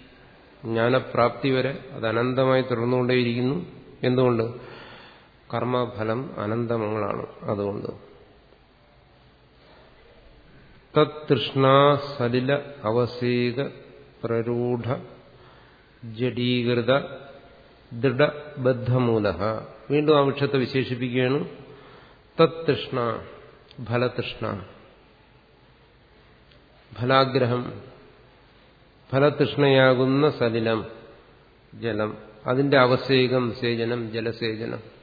A: ജ്ഞാനപ്രാപ്തി വരെ അത് അനന്തമായി തുടർന്നുകൊണ്ടേയിരിക്കുന്നു. എന്തുകൊണ്ട്? കർമ്മഫലം അനന്തമങ്ങളാണ് അതുകൊണ്ട്. തൃഷ്ണ സലില അവസേക പ്രരൂഢ ജഡീകൃത ദൃഢബദ്ധമൂല. വീണ്ടും ആ വൃക്ഷത്തെ വിശേഷിപ്പിക്കുകയാണ്. തൃഷ്ണ ഫലതൃഷ്ണ. ഫലാഗ്രഹം ഫലതൃഷ്ണയാകുന്ന സലിലം ജലം. അതിന്റെ അവസേകം സേചനം ജലസേചനം.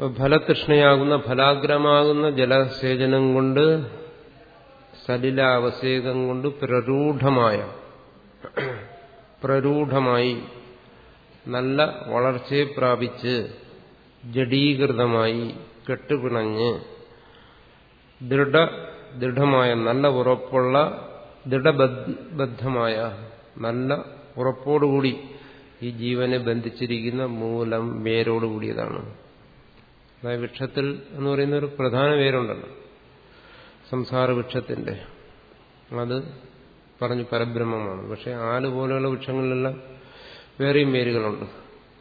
A: ഫലതൃഷ്ണയാകുന്ന ഫലാഗ്രമാകുന്ന ജലസേചനം കൊണ്ട് സലിലാവസേകം കൊണ്ട് പ്രരൂഢമായ പ്രരൂഢമായി നല്ല വളർച്ചയെ പ്രാപിച്ച് ജഡീകൃതമായി കെട്ടുപിണഞ്ഞ് ദൃഢ ദൃഢമായ നല്ല ഉറപ്പുള്ള ദൃഢബദ്ധമായ നല്ല ഉറപ്പോടുകൂടി ഈ ജീവനെ ബന്ധിച്ചിരിക്കുന്ന മൂലം വേരോടുകൂടിയതാണ്. അതായത് വൃക്ഷത്തിൽ എന്ന് പറയുന്ന ഒരു പ്രധാന പേരുണ്ടല്ലോ. സംസാര വൃക്ഷത്തിന്റെ അത് പറഞ്ഞു പരബ്രഹ്മമാണ്. പക്ഷെ ആൽ പോലെയുള്ള വൃക്ഷങ്ങളിലെല്ലാം വേറെയും പേരുകളുണ്ട്.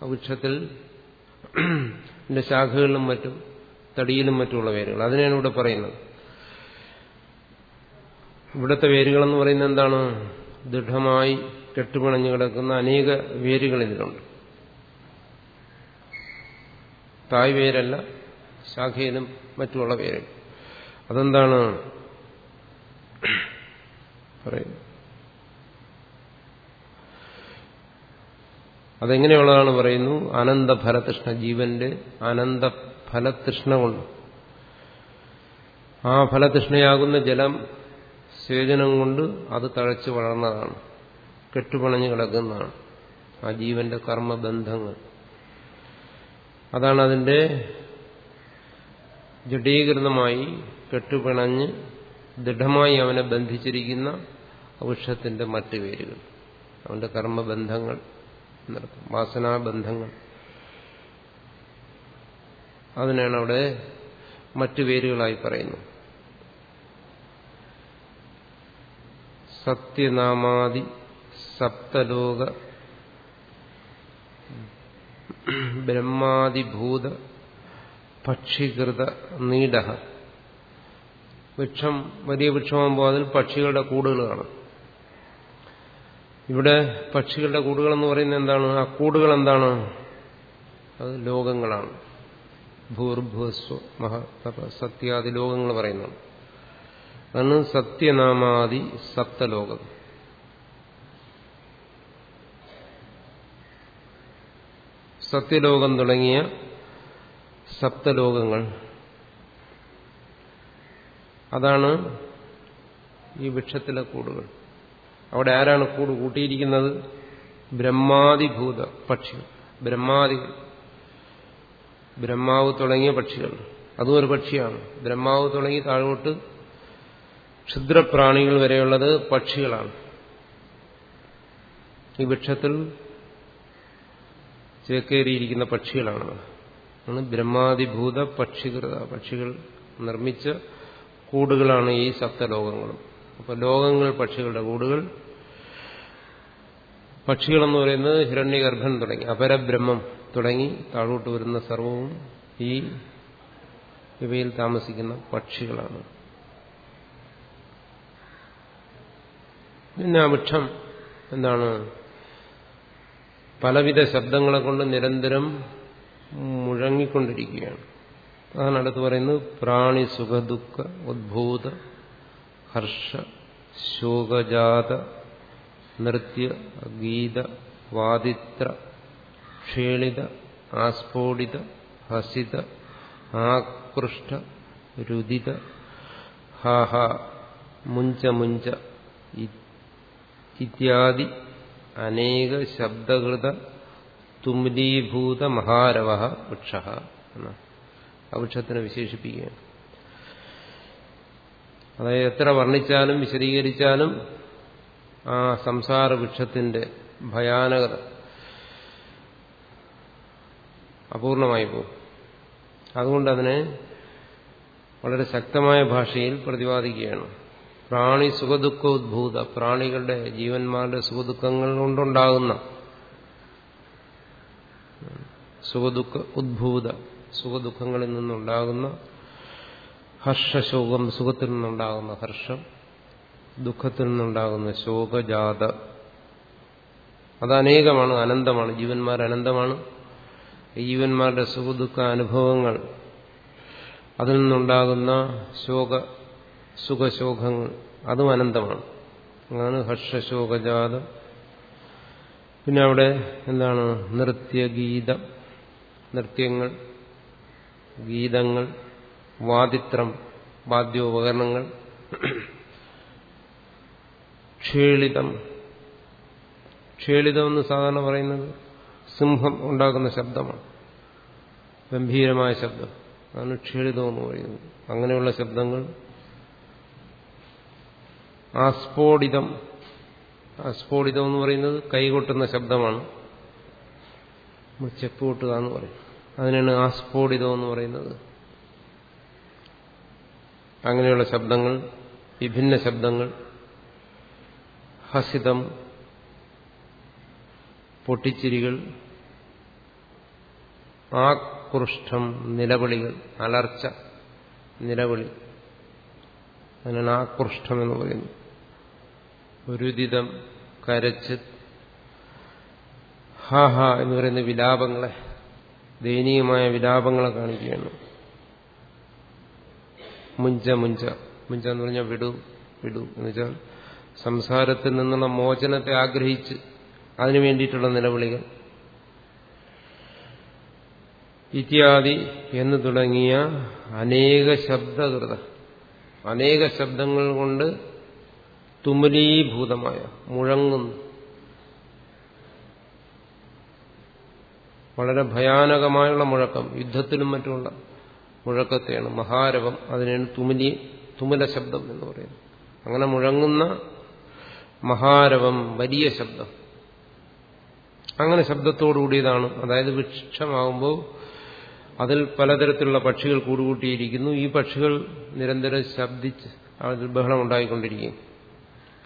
A: ആ വൃക്ഷത്തിൽ ശാഖകളിലും മറ്റും തടിയിലും മറ്റുമുള്ള വേരുകൾ. അതിനെയാണ് ഇവിടെ പറയുന്നത്. ഇവിടുത്തെ വേരുകളെന്ന് പറയുന്നത് എന്താണ്? ദൃഢമായി കെട്ടുപിണഞ്ഞു കിടക്കുന്ന അനേക വേരുകൾ ഇതിലുണ്ട്. തായ് പേരല്ല ശാഖയിലും മറ്റുമുള്ള പേര്. അതെന്താണ്? പറയുന്നത് അതെങ്ങനെയുള്ളതാണ് പറയുന്നു? അനന്തഫലതൃഷ്ണ ജീവന്റെ അനന്തഫലതൃഷ്ണ കൊണ്ട്. ആ ഫലതൃഷ്ണയാകുന്ന ജലം സേചനം കൊണ്ട് അത് തഴച്ചു വളർന്നതാണ്. കെട്ടുപണഞ്ഞു കിടക്കുന്നതാണ്. ആ ജീവന്റെ കർമ്മബന്ധങ്ങൾ. അതാണ് അതിന്റെ ജഡീകൃതമായി കെട്ടുപിണഞ്ഞ് ദൃഢമായി അവനെ ബന്ധിച്ചിരിക്കുന്ന വൃക്ഷത്തിന്റെ മറ്റു പേരുകൾ അവന്റെ കർമ്മബന്ധങ്ങൾ വാസനാബന്ധങ്ങൾ. അതിനാണ് അവിടെ മറ്റു പേരുകളായി പറയുന്നത്. സത്യനാമാദി സപ്തലോക ബ്രഹ്മാദിഭൂത പക്ഷികൃത നീടഹ. വൃക്ഷം വലിയ വൃക്ഷമാകുമ്പോൾ അതിൽ പക്ഷികളുടെ കൂടുകളാണ് ഇവിടെ പക്ഷികളുടെ കൂടുകൾ എന്ന് പറയുന്നത് എന്താണ്? ആ കൂടുകൾ എന്താണ്? അത് ലോകങ്ങളാണ്. ഭൂർഭുവസ്വ മഹ തപ സത്യാദി ലോകങ്ങൾ പറയുന്നതാണ്. അതാണ് സത്യനാമാദി സപ്തലോകം. സത്യലോകം തുടങ്ങിയ സപ്തലോകങ്ങൾ. അതാണ് ഈ വൃക്ഷത്തിലെ കൂടുകൾ. അവിടെ ആരാണ് കൂട് കൂട്ടിയിരിക്കുന്നത്? ബ്രഹ്മാതിഭൂത പക്ഷികൾ. ബ്രഹ്മാദികൾ. ബ്രഹ്മാവ് തുടങ്ങിയ പക്ഷികൾ. അതും ഒരു പക്ഷിയാണ്. ബ്രഹ്മാവ് തുടങ്ങി താഴോട്ട് ക്ഷുദ്രപ്രാണികൾ വരെയുള്ളത് പക്ഷികളാണ്. ഈ വൃക്ഷത്തിൽ ചേക്കേറിയിരിക്കുന്ന പക്ഷികളാണ് ആണ് ബ്രഹ്മാതിഭൂത പക്ഷികൃത പക്ഷികൾ നിർമ്മിച്ച കൂടുകളാണ് ഈ സപ്തലോകങ്ങളും. അപ്പൊ ലോകങ്ങൾ പക്ഷികളുടെ കൂടുകൾ. പക്ഷികളെന്ന് പറയുന്നത് ഹിരണ്യഗർഭൻ തുടങ്ങി അപരബ്രഹ്മം തുടങ്ങി താഴോട്ട് വരുന്ന സർവവും ഈ ഇവയിൽ താമസിക്കുന്ന പക്ഷികളാണ്. പിന്നെ വൃക്ഷം എന്താണ്? പലവിധ ശബ്ദങ്ങളെ കൊണ്ട് നിരന്തരം മുഴങ്ങിക്കൊണ്ടിരിക്കുകയാണ്. അതാണ് അടുത്ത് പറയുന്നത് പ്രാണി സുഖദുഃഖ ഉദ്ഭൂത ഹർഷ ശോകജാത നൃത്യ ഗീത വാദിത്ര ക്ഷേളിത ആസ്ഫോടിത ഹസിത ആകൃഷ്ട രുദിത ഹാഹ മുഞ്ച മുഞ്ച ഇത്യാദി അനേക ശബ്ദകൃത തുമ്ലീഭൂത മഹാരവ വൃക്ഷ എന്ന ആ വൃക്ഷത്തിനെ വിശേഷിപ്പിക്കുകയാണ്. അതായത് എത്ര വർണിച്ചാലും വിശദീകരിച്ചാലും ആ സംസാര വൃക്ഷത്തിന്റെ ഭയാനകത അപൂർണമായി പോകും. അതുകൊണ്ട് അതിനെ വളരെ ശക്തമായ ഭാഷയിൽ പ്രതിപാദിക്കുകയാണ്. പ്രാണി സുഖദുഃഖോദ്ഭൂത പ്രാണികളുടെ ജീവന്മാരുടെ സുഖദുഃഖങ്ങൾ കൊണ്ടുണ്ടാകുന്ന സുഖദുഃഖ ഉദ്ഭൂത സുഖദുഃഖങ്ങളിൽ നിന്നുണ്ടാകുന്ന ഹർഷശോകം സുഖത്തിൽ നിന്നുണ്ടാകുന്ന ഹർഷം ദുഃഖത്തിൽ നിന്നുണ്ടാകുന്ന ശോകജാത. അത് അനേകമാണ് അനന്തമാണ് ജീവന്മാർ അനന്തമാണ്. ജീവന്മാരുടെ സുഖദുഃഖ അനുഭവങ്ങൾ അതിൽ നിന്നുണ്ടാകുന്ന ശോക സുഖശോകങ്ങൾ അതും അനന്തമാണ്. അതാണ് ഹർഷശോകജാതം പിന്നെ അവിടെ എന്താണ്? നൃത്യഗീതം നൃത്യങ്ങൾ ഗീതങ്ങൾ വാദിത്രം വാദ്യോപകരണങ്ങൾ ക്ഷേളിതം. ക്ഷേളിതം എന്ന് സാധാരണ പറയുന്നത് സിംഹം ഉണ്ടാക്കുന്ന ശബ്ദമാണ്. ഗംഭീരമായ ശബ്ദം. അതാണ് ക്ഷേളിതം എന്ന് പറയുന്നത്. അങ്ങനെയുള്ള ശബ്ദങ്ങൾ ആസ്ഫോടിതം. ആസ്ഫോടിതം എന്ന് പറയുന്നത് കൈകൊട്ടുന്ന ശബ്ദമാണ്. ചെപ്പ് കൊട്ടുക എന്ന് പറയും. അതിനാണ് ആസ്ഫോടിതം എന്ന് പറയുന്നത്. അങ്ങനെയുള്ള ശബ്ദങ്ങൾ വിഭിന്ന ശബ്ദങ്ങൾ ഹസിതം പൊട്ടിച്ചിരികൾ ആകൃഷ്ടം നിലവിളികൾ അലർച്ച നിലവിളി. അതിനാണ് ആകൃഷ്ടം എന്ന് പറയുന്നത്. രുദിതം കരച്ച് ഹാ ഹാ എന്ന് പറയുന്ന വിലാപങ്ങളെ ദയനീയമായ വിലാപങ്ങളെ കാണിക്കുകയാണ്. മുഞ്ച മുഞ്ച. മുഞ്ച എന്ന് പറഞ്ഞാൽ വിടു വിടു എന്ന് വെച്ചാൽ സംസാരത്തിൽ നിന്നുള്ള മോചനത്തെ ആഗ്രഹിച്ച് അതിനു വേണ്ടിയിട്ടുള്ള നിലവിളികൾ. ഇത്യാദി എന്ന് തുടങ്ങിയ അനേക ശബ്ദകൃത അനേക ശബ്ദങ്ങൾ കൊണ്ട് തുമലീഭൂതമായ മുഴങ്ങുന്നു. വളരെ ഭയാനകമായുള്ള മുഴക്കം യുദ്ധത്തിലും മറ്റുമുള്ള മുഴക്കത്തെയാണ് മഹാരവം അതിനാണ് തുമലി തുമല ശബ്ദം എന്ന് പറയുന്നത്. അങ്ങനെ മുഴങ്ങുന്ന മഹാരവം വലിയ ശബ്ദം. അങ്ങനെ ശബ്ദത്തോടുകൂടിയതാണ്. അതായത് വൃക്ഷമാകുമ്പോൾ അതിൽ പലതരത്തിലുള്ള പക്ഷികൾ കൂടുകൂട്ടിയിരിക്കുന്നു. ഈ പക്ഷികൾ നിരന്തരം ശബ്ദിച്ച് അതിൽ ബഹളം ഉണ്ടായിക്കൊണ്ടിരിക്കും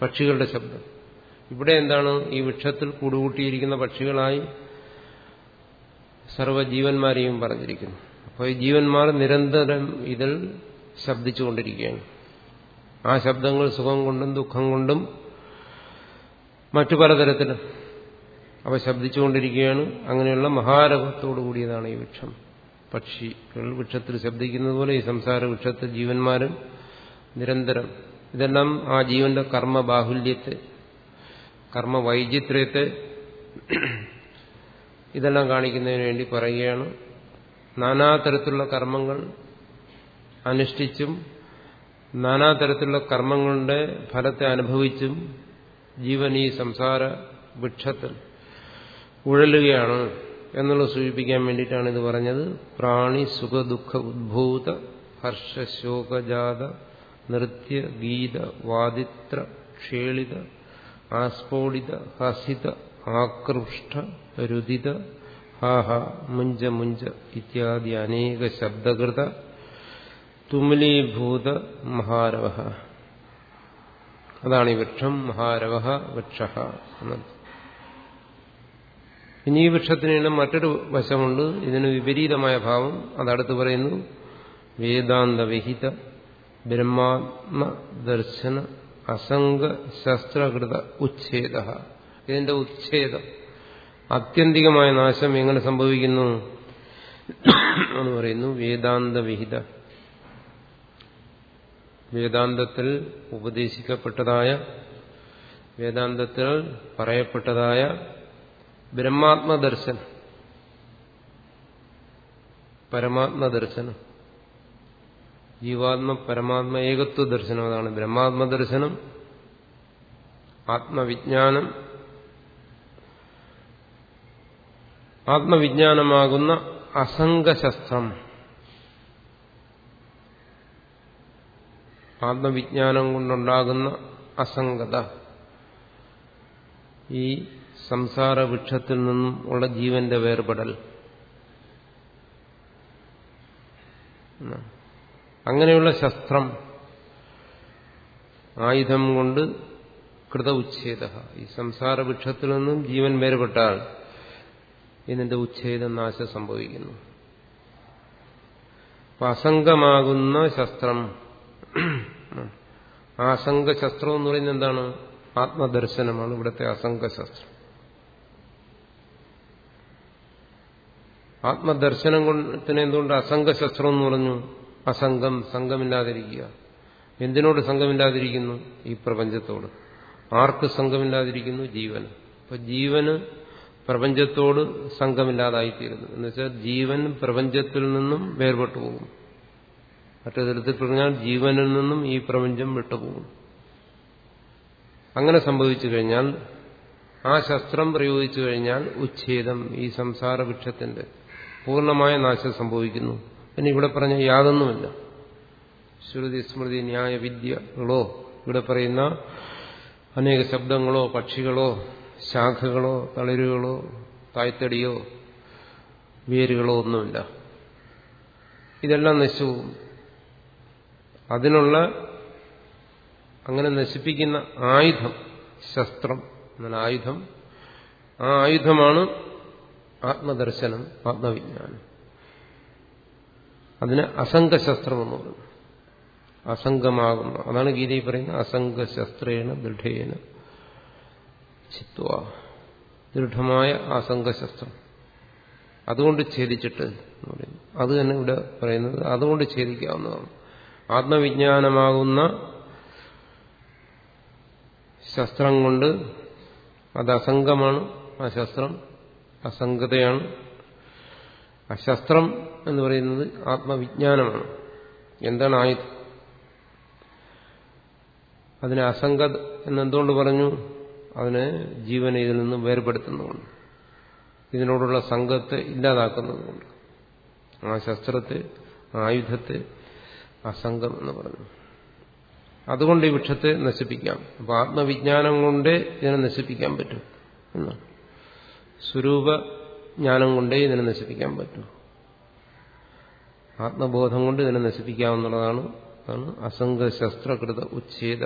A: പക്ഷികളുടെ ശബ്ദം. ഇവിടെ എന്താണ് ഈ വൃക്ഷത്തിൽ കൂടുകൂട്ടിയിരിക്കുന്ന പക്ഷികളായി സർവജീവന്മാരെയും പറഞ്ഞിരിക്കുന്നു. അപ്പോൾ ഈ ജീവന്മാർ നിരന്തരം ഇതിൽ ശബ്ദിച്ചുകൊണ്ടിരിക്കുകയാണ്. ആ ശബ്ദങ്ങൾ സുഖം കൊണ്ടും ദുഃഖം കൊണ്ടും മറ്റു പലതരത്തിലും അവ ശബ്ദിച്ചുകൊണ്ടിരിക്കുകയാണ്. അങ്ങനെയുള്ള മഹാരവത്തോടു കൂടിയതാണ് ഈ വൃക്ഷം. പക്ഷികൾ വൃക്ഷത്തിൽ ശബ്ദിക്കുന്നതുപോലെ ഈ സംസാര വൃക്ഷത്തിൽ ജീവന്മാരും നിരന്തരം ഇതെല്ലാം ആ ജീവന്റെ കർമ്മ ബാഹുല്യത്തെ കർമ്മ വൈചിത്ര്യത്തെ ഇതെല്ലാം കാണിക്കുന്നതിന് വേണ്ടി പറയുകയാണ്. നാനാതരത്തിലുള്ള കർമ്മങ്ങൾ അനുഷ്ഠിച്ചും നാനാതരത്തിലുള്ള കർമ്മങ്ങളുടെ ഫലത്തെ അനുഭവിച്ചും ജീവൻ ഈ സംസാര വൃക്ഷത്തിൽ ഉഴലുകയാണ് എന്നുള്ളത് സൂചിപ്പിക്കാൻ വേണ്ടിയിട്ടാണ് ഇത് പറഞ്ഞത്. പ്രാണി സുഖ ദുഃഖ ഉദ്ഭൂത ഹർഷശോകജാത നൃത്യ ഗീത വാദിത്ര ക്ഷേളിത ആസ്ഫോടിത ഹസിത ആകൃഷ്ട രുദിത ഹാഹ മുഞ്ച മുഞ്ച ഇത്യാദി അനേക ശബ്ദകൃത തുമലീഭൂത മഹാരവ അതാണ് ഈ വൃക്ഷം മഹാരവ വൃക്ഷ ഇനി ഈ വൃക്ഷത്തിന് മറ്റൊരു വശമുണ്ട്. ഇതിന് വിപരീതമായ ഭാവം. അതടുത്ത് പറയുന്നു വേദാന്തവിഹിത ബ്രഹ്മാത്മദർശന അസംഗ ശസ്ത്രകൃത ഉച്ഛേദ. ഇതിന്റെ ഉച്ഛേദം. ആത്യന്തികമായ നാശം എങ്ങനെ സംഭവിക്കുന്നു എന്ന് പറയുന്നു വേദാന്തവിഹിത വേദാന്തത്തിൽ ഉപദേശിക്കപ്പെട്ടതായ വേദാന്തത്തിൽ പറയപ്പെട്ടതായ ബ്രഹ്മാത്മദർശനം. പരമാത്മദർശനം. ജീവാത്മ പരമാത്മ ഏകത്വ ദർശനം അതാണ് ബ്രഹ്മാത്മ ദർശനം ആത്മവിജ്ഞാനം. ആത്മവിജ്ഞാനമാകുന്ന അസംഗശസ്ത്രം. ആത്മവിജ്ഞാനം കൊണ്ടുണ്ടാകുന്ന അസംഗത. ഈ സംസാര വൃക്ഷത്തിൽ നിന്നും ഉള്ള ജീവന്റെ വേർപെടൽ. അങ്ങനെയുള്ള ശസ്ത്രം ആയുധം കൊണ്ട് കൃത ഉച്ഛേദ ഈ സംസാര വൃക്ഷത്തിൽ നിന്നും ജീവൻ വേർപെട്ടാൽ ഇതിന്റെ ഉച്ഛേദ നാശം സംഭവിക്കുന്നു. അസംഗമാകുന്ന ശസ്ത്രം ആസംഗ ശസ്ത്രം എന്ന് പറയുന്നത് എന്താണ്? ആത്മദർശനമാണ് ഇവിടുത്തെ അസംഗശസ്ത്രം. ആത്മദർശനം കൊണ്ടത്തിന് എന്തുകൊണ്ട് അസംഗശസ്ത്രം എന്ന് പറഞ്ഞു? അസംഗം സംഘമില്ലാതിരിക്കുക. എന്തിനോട് സംഘമില്ലാതിരിക്കുന്നു? ഈ പ്രപഞ്ചത്തോട്. ആർക്ക് സംഘമില്ലാതിരിക്കുന്നു? ജീവൻ അപ്പൊ ജീവന് പ്രപഞ്ചത്തോട് സംഘമില്ലാതായിത്തീരുന്നു. എന്നുവെച്ചാൽ ജീവൻ പ്രപഞ്ചത്തിൽ നിന്നും വേർപെട്ടു പോകും. മറ്റൊരു തരത്തിൽ പറഞ്ഞാൽ ജീവനിൽ നിന്നും ഈ പ്രപഞ്ചം വിട്ടുപോകും അങ്ങനെ സംഭവിച്ചു കഴിഞ്ഞാൽ ആ ശസ്ത്രം പ്രയോഗിച്ചു കഴിഞ്ഞാൽ ഉച്ഛേദം ഈ സംസാര വൃക്ഷത്തിന്റെ പൂർണമായ നാശം സംഭവിക്കുന്നു. പിന്നെ ഇവിടെ പറഞ്ഞ യാതൊന്നുമില്ല. ശ്രുതി സ്മൃതി ന്യായ വിദ്യകളോ ഇവിടെ പറയുന്ന അനേക ശബ്ദങ്ങളോ പക്ഷികളോ ശാഖകളോ തളിരുകളോ തായ്തടിയോ വേരുകളോ ഒന്നുമില്ല. ഇതെല്ലാം നശിച്ചു അതിനുള്ള അങ്ങനെ നശിപ്പിക്കുന്ന ആയുധം ശസ്ത്രം എന്നാൽ ആയുധം ആ ആയുധമാണ് ആത്മദർശനം ആത്മവിജ്ഞാനം. അതിന് അസംഗശസ്ത്രം എന്ന് പറയും അസംഗമാകുന്നു. അതാണ് ഗീതയിൽ പറയുന്നത് അസംഗശസ്ത്രേണ ദൃഢേന ചിത്വ. ദൃഢമായ അസംഗശസ്ത്രം. അതുകൊണ്ട് ഛേദിച്ചിട്ട് എന്ന് പറയുന്നു. അത് തന്നെ ഇവിടെ പറയുന്നത് അതുകൊണ്ട് ഛേദിക്കാവുന്നതാണ് ആത്മവിജ്ഞാനമാകുന്ന ശസ്ത്രം കൊണ്ട് അത് അസംഗമാണ്. ആ ശസ്ത്രം അസംഗതയാണ്. ആ ശസ്ത്രം എന്ന് പറയുന്നത് ആത്മവിജ്ഞാനമാണ്. എന്താണ് ആയുധം? അതിനെ അസംഗ എന്നെന്തുകൊണ്ട് പറഞ്ഞു? അതിനെ ജീവനെ ഇതിൽ നിന്ന് വേർപെടുത്തുന്നതുകൊണ്ട്. ഇതിനോടുള്ള സംഘത്തെ ഇല്ലാതാക്കുന്നതുകൊണ്ട്. ആ ശസ്ത്രത്തെ ആയുധത്തെ അസംഗം എന്ന് പറഞ്ഞു. അതുകൊണ്ട് ഈ വൃക്ഷത്തെ നശിപ്പിക്കാം. അപ്പൊ ആത്മവിജ്ഞാനം കൊണ്ട് ഇതിനെ നശിപ്പിക്കാൻ പറ്റും എന്നാണ് സ്വരൂപ ജ്ഞാനം കൊണ്ടേ ഇതിനെ നശിപ്പിക്കാൻ പറ്റും. ആത്മബോധം കൊണ്ട് ഇതിനെ നശിപ്പിക്കാവുന്നതാണ്. അതാണ് അസംഗശസ്ത്രകൃത ഉച്ഛേദ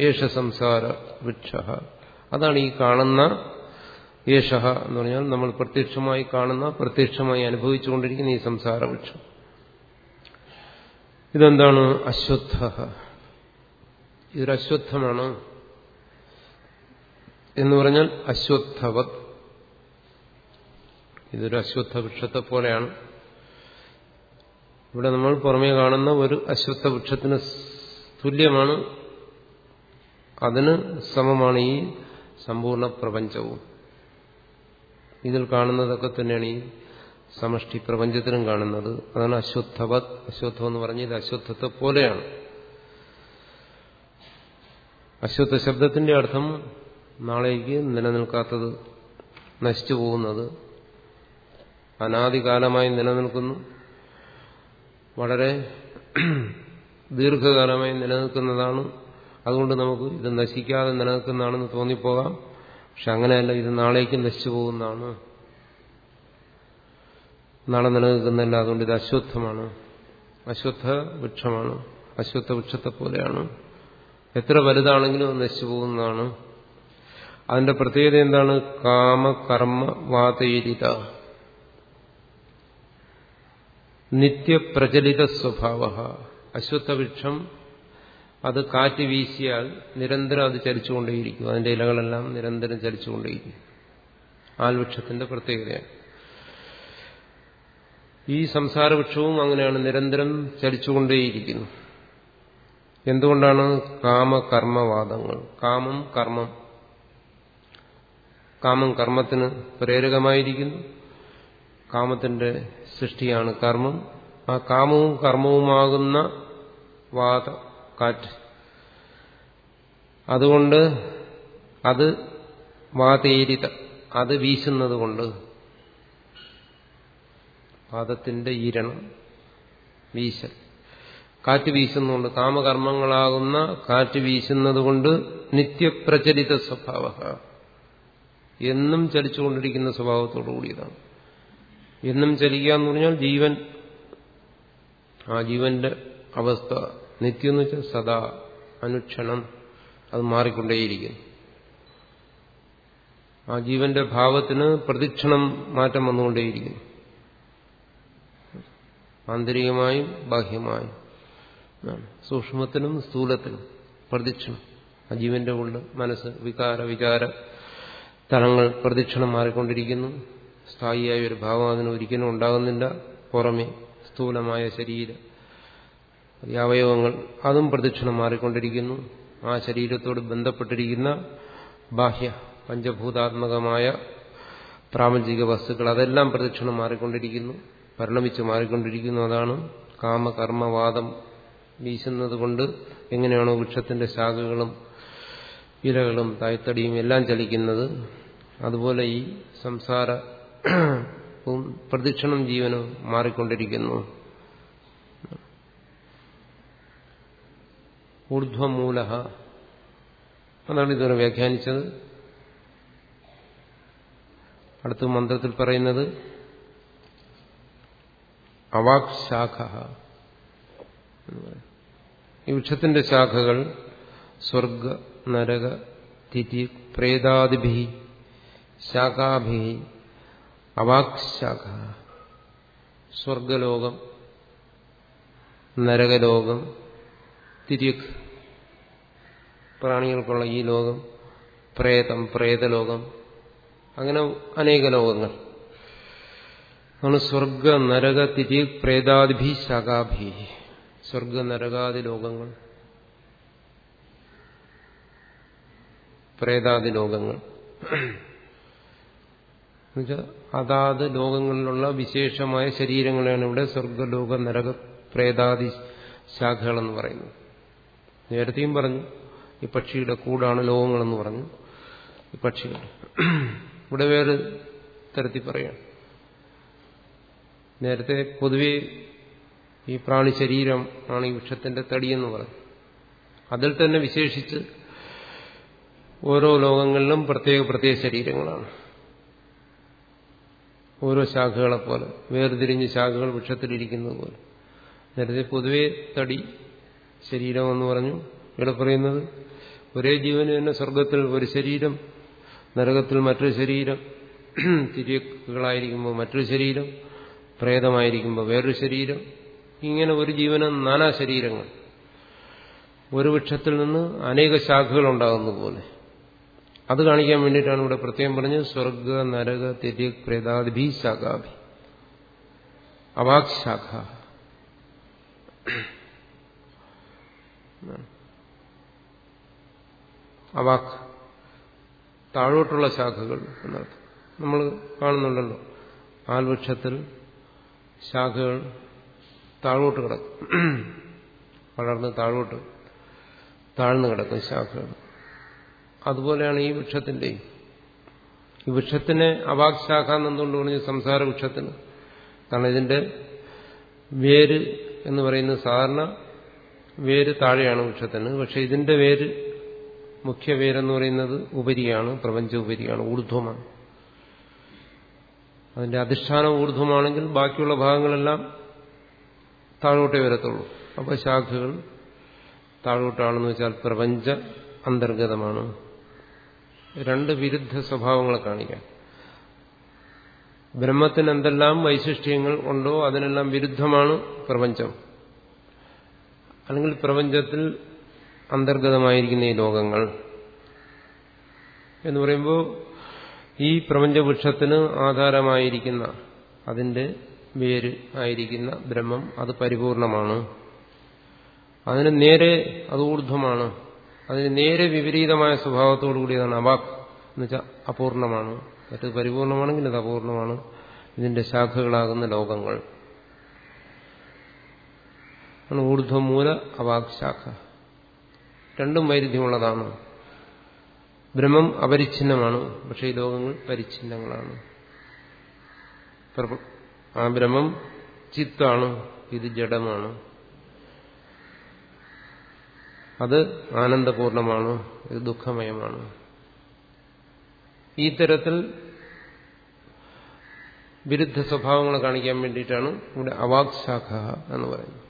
A: ഏഷ സംസാര വൃക്ഷ. അതാണ് ഈ കാണുന്ന യേശ എന്ന് പറഞ്ഞാൽ നമ്മൾ പ്രത്യക്ഷമായി കാണുന്ന പ്രത്യക്ഷമായി അനുഭവിച്ചുകൊണ്ടിരിക്കുന്ന ഈ സംസാര വൃക്ഷം. ഇതെന്താണ് അശ്വത്ഥ? ഇതൊരു അശ്വത്ഥമാണ്. എന്ന് പറഞ്ഞാൽ അശ്വത്ഥവത്. ഇതൊരു അശ്വത്ഥ വൃക്ഷത്തെ പോലെയാണ്. ഇവിടെ നമ്മൾ പുറമേ കാണുന്ന ഒരു അശ്വത്ഥ വൃക്ഷത്തിന് തുല്യമാണ്. അതിന് സമമാണ് ഈ സമ്പൂർണ പ്രപഞ്ചവും. ഇതിൽ കാണുന്നതൊക്കെ തന്നെയാണ് ഈ സമഷ്ടി പ്രപഞ്ചത്തിലും കാണുന്നത്. അതാണ് അശ്വത്ഥവത്. അശ്വത്ഥം എന്ന് പറഞ്ഞ ഇത് അശ്വത്ഥത്തെ പോലെയാണ്. അശ്വത്ഥ ശബ്ദത്തിന്റെ അർത്ഥം നാളേക്ക് നിലനിൽക്കാത്തത് നശിച്ചു പോകുന്നത്. അനാദികാലമായി നിലനിൽക്കുന്നു. വളരെ ദീർഘകാലമായി നിലനിൽക്കുന്നതാണ്. അതുകൊണ്ട് നമുക്ക് ഇത് നശിക്കാതെ നിലനിൽക്കുന്നതാണെന്ന് തോന്നിപ്പോകാം. പക്ഷെ അങ്ങനെയല്ല ഇത് നാളേക്ക് നശിച്ചു പോകുന്നതാണ്. നാളെ നിലനിൽക്കുന്നില്ല അതുകൊണ്ട് ഇത് അശ്വത്ഥമാണ്. അശ്വത്ഥ വൃക്ഷമാണ്. അശ്വത്ഥ വൃക്ഷത്തെ പോലെയാണ്. എത്ര വലുതാണെങ്കിലും നശിച്ചു പോകുന്നതാണ്. അതിന്റെ പ്രത്യേകത എന്താണ്? കാമകർമ്മ വാതയിരിത. നിത്യപ്രചലിത സ്വഭാവ അശ്വത്ഥവൃക്ഷം അത് കാറ്റ് വീശിയാൽ നിരന്തരം അത് ചലിച്ചുകൊണ്ടേയിരിക്കും. അതിന്റെ ഇലകളെല്ലാം നിരന്തരം ചലിച്ചുകൊണ്ടേയിരിക്കും. ആൽവൃക്ഷത്തിന്റെ പ്രത്യേകതയാണ്. ഈ സംസാരവൃക്ഷവും അങ്ങനെയാണ് നിരന്തരം ചലിച്ചുകൊണ്ടേയിരിക്കുന്നു. എന്തുകൊണ്ടാണ് കാമകർമ്മവാദങ്ങൾ കാമം കർമ്മം. കാമം കർമ്മത്തിന് പ്രേരകമായിരിക്കുന്നു. കാമത്തിന്റെ സൃഷ്ടിയാണ് കർമ്മം. ആ കാമവും കർമ്മവുമാകുന്ന വാത കാറ്റ്. അതുകൊണ്ട് അത് വാതേരിത അത് വീശുന്നത് കൊണ്ട് വാദത്തിന്റെ ഈരണം വീശൽ. കാറ്റ് വീശുന്നുണ്ട്. കാമകർമ്മങ്ങളാകുന്ന കാറ്റ് വീശുന്നതുകൊണ്ട് നിത്യപ്രചരിത സ്വഭാവ എന്നും ചലിച്ചുകൊണ്ടിരിക്കുന്ന സ്വഭാവത്തോടു കൂടിയതാണ് എന്നും ചലിക്കുക എന്ന് പറഞ്ഞാൽ ജീവൻ. ആ ജീവന്റെ അവസ്ഥ നിത്യം എന്ന് വെച്ചാൽ സദാ അനുക്ഷണം അത് മാറിക്കൊണ്ടേയിരിക്കുന്നു. ആ ജീവന്റെ ഭാവത്തിന് പ്രതിക്ഷണം മാറ്റം വന്നുകൊണ്ടേയിരിക്കുന്നു. ആന്തരികമായും ബാഹ്യമായും. സൂക്ഷ്മത്തിനും സ്ഥൂലത്തിനും പ്രതിക്ഷണം. ആ ജീവന്റെ ഉള്ളിൽ മനസ്സ് വികാര വിചാര തലങ്ങൾ പ്രതിക്ഷണം മാറിക്കൊണ്ടിരിക്കുന്നു. സ്ഥായിയായ ഒരു ഭാവം അതിന് ഒരിക്കലും ഉണ്ടാകുന്നില്ല. പുറമെ സ്ഥൂലമായ ശരീരം അവയവങ്ങൾ അതും പ്രദക്ഷിണം മാറിക്കൊണ്ടിരിക്കുന്നു. ആ ശരീരത്തോട് ബന്ധപ്പെട്ടിരിക്കുന്ന ബാഹ്യ പഞ്ചഭൂതാത്മകമായ പ്രാപഞ്ചിക വസ്തുക്കൾ അതെല്ലാം പ്രദക്ഷിണം മാറിക്കൊണ്ടിരിക്കുന്നു. പരിണമിച്ച് മാറിക്കൊണ്ടിരിക്കുന്നു. അതാണ് കാമകർമ്മവാദം വീശുന്നത് കൊണ്ട് എങ്ങനെയാണോ വൃക്ഷത്തിന്റെ ശാഖകളും ഇലകളും തായ്തടിയും എല്ലാം ചലിക്കുന്നത്. അതുപോലെ ഈ സംസാര പ്രദക്ഷിണം ജീവനും മാറിക്കൊണ്ടിരിക്കുന്നു. ഊർധ്വമൂല അതാണ് ഇതുവരെ വ്യാഖ്യാനിച്ചത്. അടുത്ത മന്ത്രത്തിൽ പറയുന്നത് അവാക് ശാഖ. ഈ വൃക്ഷത്തിന്റെ ശാഖകൾ സ്വർഗ നരക തിഥി പ്രേതാദിഭി ശാഖാഭി. അവാക് ശാഖ സ്വർഗലോകം നരകലോകം തിരിക്. പ്രാണികൾക്കുള്ള ഈ ലോകം പ്രേതം പ്രേതലോകം അങ്ങനെ അനേക ലോകങ്ങൾ. ആണ് സ്വർഗ നരക തിരി പ്രേതാദിഭി ശാഖാഭി. സ്വർഗ നരകാദി ലോകങ്ങൾ. പ്രേതാദി ലോകങ്ങൾ. എന്നുവെച്ചാൽ അതാത് ലോകങ്ങളിലുള്ള വിശേഷമായ ശരീരങ്ങളെയാണ് ഇവിടെ സ്വർഗലോക നരക പ്രേതാദി ശാഖകളെന്ന് പറയുന്നത്. നേരത്തെയും പറഞ്ഞു ഈ പക്ഷിയുടെ കൂടാണ് ലോകങ്ങളെന്ന് പറഞ്ഞു ഈ പക്ഷികൾ. ഇവിടെ വേറെ തരത്തിൽ പറയാം നേരത്തെ പൊതുവെ ഈ പ്രാണി ശരീരം ആണ് ഈ വൃക്ഷത്തിന്റെ തടിയെന്ന് പറഞ്ഞു അതിൽ തന്നെ വിശേഷിച്ച് ഓരോ ലോകങ്ങളിലും പ്രത്യേക പ്രത്യേക ശരീരങ്ങളാണ്. ഓരോ ശാഖകളെ പോലെ വേർതിരിഞ്ഞ് ശാഖകൾ വൃക്ഷത്തിലിരിക്കുന്നത് പോലെ. നേരത്തെ പൊതുവെ തടി ശരീരം എന്ന് പറഞ്ഞു ഇവിടെ പറയുന്നത് ഒരേ ജീവന് തന്നെ സ്വർഗത്തിൽ ഒരു ശരീരം നരകത്തിൽ മറ്റൊരു ശരീരം തിരികളായിരിക്കുമ്പോൾ മറ്റൊരു ശരീരം പ്രേതമായിരിക്കുമ്പോൾ വേറൊരു ശരീരം ഇങ്ങനെ ഒരു ജീവന് നാനാ ശരീരങ്ങൾ. ഒരു വൃക്ഷത്തിൽ നിന്ന് അനേക ശാഖകൾ ഉണ്ടാകുന്ന പോലെ. അത് കാണിക്കാൻ വേണ്ടിയിട്ടാണ് ഇവിടെ പ്രത്യേകം പറഞ്ഞത്. സ്വർഗ നരക തിരി പ്രേതാദിഭി ശാഖാഭി അവാക് ശാഖ അവാക്. താഴോട്ടുള്ള ശാഖകൾ എന്നർത്ഥം. നമ്മൾ കാണുന്നുണ്ടല്ലോ. ആൽവൃക്ഷത്തിൽ ശാഖകൾ താഴോട്ട് കിടക്കും. വളർന്ന് താഴോട്ട് താഴ്ന്നു കിടക്കും ശാഖകൾ. അതുപോലെയാണ് ഈ വൃക്ഷത്തിന്റെയും. ഈ വൃക്ഷത്തിനെ അവാക് ശാഖ എന്നെന്തുകൊണ്ട് പറഞ്ഞു സംസാര വൃക്ഷത്തിന്. കാരണം ഇതിന്റെ വേര് എന്ന് പറയുന്നത് സാധാരണ വേര് താഴെയാണ് വൃക്ഷത്തിന്. പക്ഷെ ഇതിന്റെ വേര് മുഖ്യ വേരെന്ന് പറയുന്നത് ഉപരിയാണ് പ്രപഞ്ച ഉപരിയാണ് ഊർധ്വമാണ്. അതിന്റെ അധിഷ്ഠാനം ഊർധ്വമാണെങ്കിൽ ബാക്കിയുള്ള ഭാഗങ്ങളെല്ലാം താഴോട്ടേ വരത്തുള്ളൂ. അപ്പോൾ ശാഖകൾ താഴോട്ടാണെന്ന് വെച്ചാൽ പ്രപഞ്ച അന്തർഗതമാണ്. രണ്ട് വിരുദ്ധ സ്വഭാവങ്ങളെ കാണിക്കാം. ബ്രഹ്മത്തിന് എന്തെല്ലാം വൈശിഷ്ട്യങ്ങൾ ഉണ്ടോ അതിനെല്ലാം വിരുദ്ധമാണ് പ്രപഞ്ചം. അല്ലെങ്കിൽ പ്രപഞ്ചത്തിൽ അന്തർഗതമായിരിക്കുന്ന ഈ ലോകങ്ങൾ എന്ന് പറയുമ്പോൾ ഈ പ്രപഞ്ചവൃക്ഷത്തിന് ആധാരമായിരിക്കുന്ന അതിന്റെ വേര് ആയിരിക്കുന്ന ബ്രഹ്മം അത് പരിപൂർണമാണ്. അതിന് നേരെ അത് ഊർധ്വമാണ്. അതിന് നേരെ വിപരീതമായ സ്വഭാവത്തോടു കൂടിയതാണ് അവാക് എന്ന് വെച്ചാൽ അപൂർണമാണ്. മറ്റത് പരിപൂർണമാണെങ്കിൽ അത് അപൂർണമാണ്. ഇതിന്റെ ശാഖകളാകുന്ന ലോകങ്ങൾ. ഊർധ്വമൂല അവാക് ശാഖ. രണ്ടും വൈരുദ്ധ്യമുള്ളതാണ്. ബ്രഹ്മം അപരിച്ഛിന്നമാണ്. പക്ഷേ ഈ ലോകങ്ങൾ പരിച്ഛിന്നങ്ങളാണ്. ആ ബ്രഹ്മം ചിത്താണ്. ഇത് ജഡമാണ്. അത് ആനന്ദപൂർണമാണ് ഇത് ദുഃഖമയമാണ്. ഈ തരത്തിൽ വിരുദ്ധ സ്വഭാവങ്ങൾ കാണിക്കാൻ വേണ്ടിയിട്ടാണ് ഇവിടെ അവാക് ശാഖ എന്ന് പറയുന്നത്.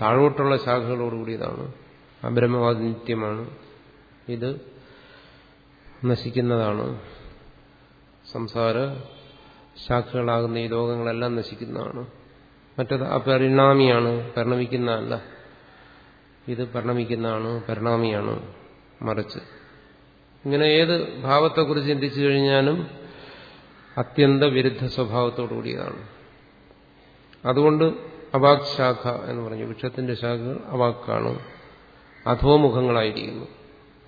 A: താഴോട്ടുള്ള ശാഖകളോടുകൂടിയതാണ് ആ ബ്രഹ്മവാദി നിത്യമാണ് ഇത് നശിക്കുന്നതാണ്. സംസാര ശാഖകളാകുന്ന ഈ ലോകങ്ങളെല്ലാം നശിക്കുന്നതാണ്. മറ്റത് അപരിണാമിയാണ് പരിണമിക്കുന്നതല്ല. ഇത് പരിണമിക്കുന്നതാണ് പരിണാമിയാണ് മറിച്ച്. ഇങ്ങനെ ഏത് ഭാവത്തെക്കുറിച്ച് ചിന്തിച്ചു കഴിഞ്ഞാലും അത്യന്ത വിരുദ്ധ സ്വഭാവത്തോടു കൂടിയതാണ്. അതുകൊണ്ട് അവാക് ശാഖ എന്ന് പറഞ്ഞു. വൃക്ഷത്തിന്റെ ശാഖകൾ അവാക്കാണ്. അധോമുഖങ്ങളായിരിക്കുന്നു.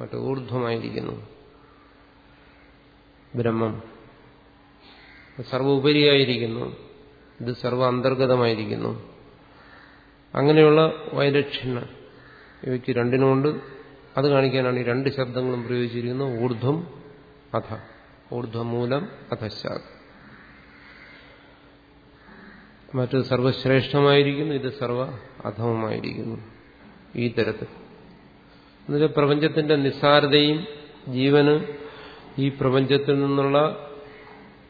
A: മറ്റു ഊർധ്വമായിരിക്കുന്നു. ബ്രഹ്മം. സർവ ഉപരിയായിരിക്കുന്നു ഇത് സർവ അന്തർഗതമായിരിക്കുന്നു. അങ്ങനെയുള്ള വൈലക്ഷ്യണ ഇവയ്ക്ക് രണ്ടിനുമുണ്ട്. അത് കാണിക്കാനാണ് ഈ രണ്ട് ശബ്ദങ്ങളും പ്രയോഗിച്ചിരിക്കുന്നത്. ഊർധ്വം അധ. ഊർധ്വമൂലം അധശാഖ മറ്റത് സർവശ്രേഷ്ഠമായിരിക്കുന്നു. ഇത് സർവ അധമമായിരിക്കുന്നു. ഈ തരത്തിൽ. എന്നുവെച്ചാൽ പ്രപഞ്ചത്തിന്റെ നിസ്സാരതയും ജീവന് ഈ പ്രപഞ്ചത്തിൽ നിന്നുള്ള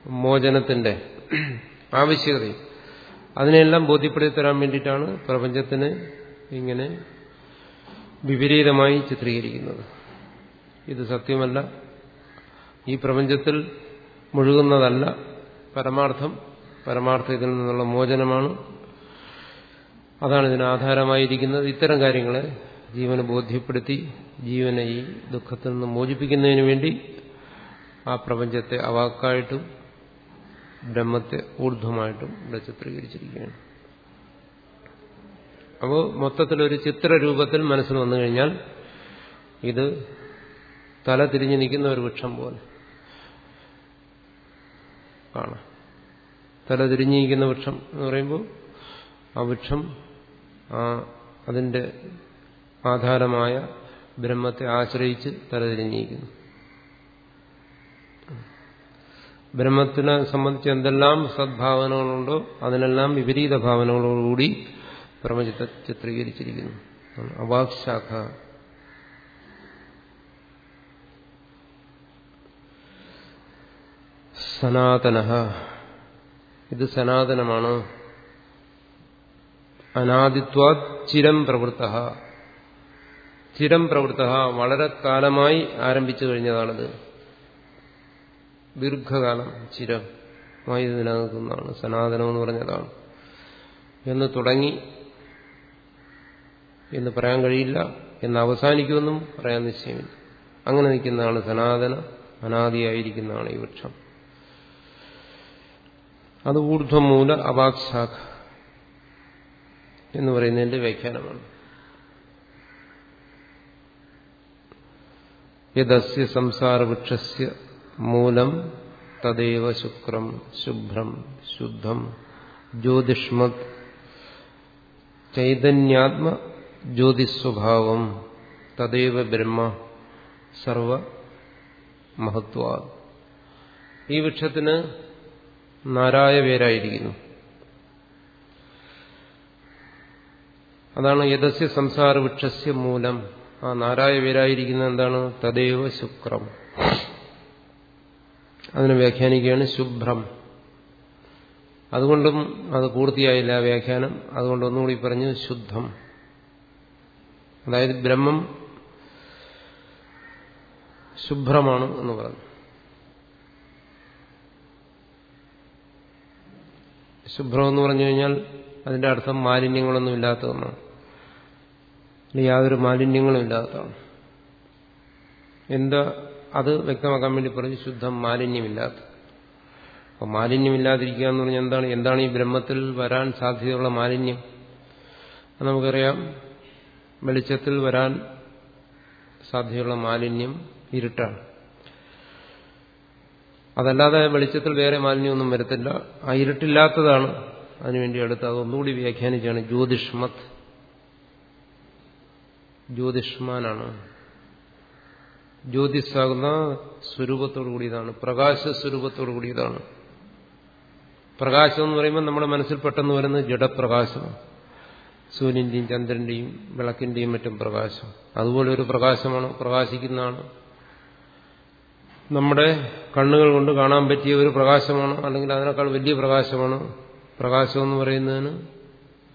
A: മോചനത്തിന്റെ ആവശ്യകതയും. അതിനെല്ലാം ബോധ്യപ്പെടുത്തി തരാൻ വേണ്ടിയിട്ടാണ് പ്രപഞ്ചത്തിന് ഇങ്ങനെ വിപരീതമായി ചിത്രീകരിക്കുന്നത്. ഇത് സത്യമല്ല. ഈ പ്രപഞ്ചത്തിൽ മുഴുകുന്നതല്ല. പരമാർത്ഥം പരമാർത്ഥത്തിൽ നിന്നുള്ള മോചനമാണ്. അതാണ് ഇതിന് ആധാരമായിരിക്കുന്നത്. ഇത്തരം കാര്യങ്ങളെ ജീവന് ബോധ്യപ്പെടുത്തി ജീവനെ ഈ ദുഃഖത്തിൽ നിന്ന് മോചിപ്പിക്കുന്നതിന് വേണ്ടി ആ പ്രപഞ്ചത്തെ അവാക്കായിട്ടും ബ്രഹ്മത്തെ ഊർധ്വമായിട്ടും ഇവിടെ ചിത്രീകരിച്ചിരിക്കുകയാണ്. അപ്പോൾ മൊത്തത്തിലൊരു ചിത്രരൂപത്തിൽ മനസ്സിൽ വന്നു കഴിഞ്ഞാൽ ഇത് തല തിരിഞ്ഞു നിൽക്കുന്ന ഒരു വൃക്ഷം പോലെ. കാണാം. തല തിരിഞ്ഞിരിക്കുന്ന വൃക്ഷം എന്ന് പറയുമ്പോൾ ആ വൃക്ഷം ആ അതിന്റെ ആധാരമായ ബ്രഹ്മത്തെ ആശ്രയിച്ച് തല തലതിരിഞ്ഞിരിക്കുന്നു ബ്രഹ്മത്തിനെ സംബന്ധിച്ച് എന്തെല്ലാം സദ്ഭാവനകളുണ്ടോ അതിനെല്ലാം വിപരീത ഭാവനകളോടുകൂടി പ്രപഞ്ചത്തെ ചിത്രീകരിച്ചിരിക്കുന്നു. അവാക്ശാഖ. സനാതന ഇത് സനാതനമാണ്. അനാദിത്വാ ചിരം പ്രവൃത്ത ചിരം പ്രവൃത്ത വളരെ കാലമായി ആരംഭിച്ചു കഴിഞ്ഞതാണിത്. ദീർഘകാലം ചിരമായി നിലനിൽക്കുന്നതാണ് സനാതനം എന്ന് പറഞ്ഞതാണ്. എന്ന് തുടങ്ങി എന്ന് പറയാൻ കഴിയില്ല എന്ന് അവസാനിക്കുമെന്നും പറയാൻ നിശ്ചയമില്ല. അങ്ങനെ നിൽക്കുന്നതാണ് സനാതന അനാദിയായിരിക്കുന്നതാണ് ഈ വൃക്ഷം. അത് ഊർധ്വമൂല അവാക്ശാഖ എന്ന് പറയുന്നതിന്റെ വ്യാഖ്യാനമാണ്. യദസ്യ സംസാരവൃക്ഷസ്യ മൂലം തദേവ ശുക്രം ശുഭ്രം ശുദ്ധം ജ്യോതിഷ്മത് ചൈതന്യാത്മ ജ്യോതിസ്വഭാവം തദൈവ ബ്രഹ്മ സർവ മഹത്വ ഈ വൃക്ഷത്തിന് നാരായ പേരായിരിക്കുന്നു. അതാണ് യഥസ്യ സംസാര വൃക്ഷസ്യ മൂലം ആ നാരായ പേരായിരിക്കുന്ന എന്താണ്? തദൈവ ശുക്രം. അതിനെ വ്യാഖ്യാനിക്കുകയാണ് ശുഭ്രം. അതുകൊണ്ടും അത് പൂർത്തിയായില്ല വ്യാഖ്യാനം. അതുകൊണ്ട് ഒന്നുകൂടി പറഞ്ഞു ശുദ്ധം. അതായത് ബ്രഹ്മം ശുഭ്രമാണ് എന്ന് പറഞ്ഞു. ശുഭ്രം എന്ന് പറഞ്ഞു കഴിഞ്ഞാൽ അതിന്റെ അർത്ഥം മാലിന്യങ്ങളൊന്നും ഇല്ലാത്തതെന്നാണ് യാതൊരു മാലിന്യങ്ങളും ഇല്ലാത്തതാണ്. എന്താ അത് വ്യക്തമാക്കാൻ വേണ്ടി പറഞ്ഞു ശുദ്ധം മാലിന്യമില്ലാത്ത. അപ്പൊ മാലിന്യമില്ലാതിരിക്കുക എന്ന് പറഞ്ഞാൽ എന്താണ്? എന്താണ് ഈ ബ്രഹ്മത്തിൽ വരാൻ സാധ്യതയുള്ള മാലിന്യം? നമുക്കറിയാം. വെളിച്ചത്തിൽ വരാൻ സാധ്യതയുള്ള മാലിന്യം ഇരുട്ടാണ്. അതല്ലാതെ വെളിച്ചത്തിൽ വേറെ മാലിന്യമൊന്നും വരത്തില്ല. ആ ഇരുട്ടില്ലാത്തതാണ് അതിനുവേണ്ടി അടുത്ത് അത് ഒന്നുകൂടി വ്യാഖ്യാനിച്ചാണ് ജ്യോതിഷ്മത്. ജ്യോതിഷ്മാനാണ്. ജ്യോതിസാകുന്ന സ്വരൂപത്തോടു കൂടിയതാണ്. പ്രകാശ സ്വരൂപത്തോടു കൂടിയതാണ്. പ്രകാശം എന്ന് പറയുമ്പോൾ നമ്മുടെ മനസ്സിൽ പെട്ടെന്ന് വരുന്നത് ജഡപ്രകാശം സൂര്യന്റെയും ചന്ദ്രന്റെയും വിളക്കിന്റെയും മറ്റും പ്രകാശം. അതുപോലെ ഒരു പ്രകാശമാണ് പ്രകാശിക്കുന്നതാണ്. നമ്മുടെ കണ്ണുകൾ കൊണ്ട് കാണാൻ പറ്റിയ ഒരു പ്രകാശമാണ് അല്ലെങ്കിൽ അതിനേക്കാൾ വലിയ പ്രകാശമാണ്. പ്രകാശം എന്ന് പറയുന്നതിന്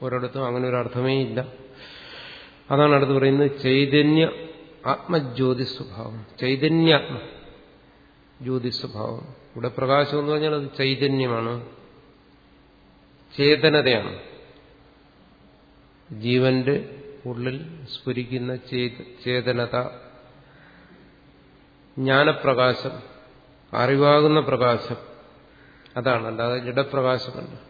A: ഒരിടത്തും അങ്ങനെ ഒരു അർത്ഥമേ ഇല്ല. അതാണ് അടുത്ത് പറയുന്നത് ചൈതന്യ ആത്മജ്യോതി സ്വഭാവം ചൈതന്യാത്മ ജ്യോതി സ്വഭാവം ഇവിടെ പ്രകാശം എന്ന് പറഞ്ഞാൽ അത് ചൈതന്യമാണ്. ചേതനതയാണ്. ജീവന്റെ ഉള്ളിൽ സ്ഫുരിക്കുന്ന ചേതനത ജ്ഞാനപ്രകാശം അറിവാകുന്ന പ്രകാശം അതാണ്. അല്ലാതെ ജഡപ്രകാശമല്ല.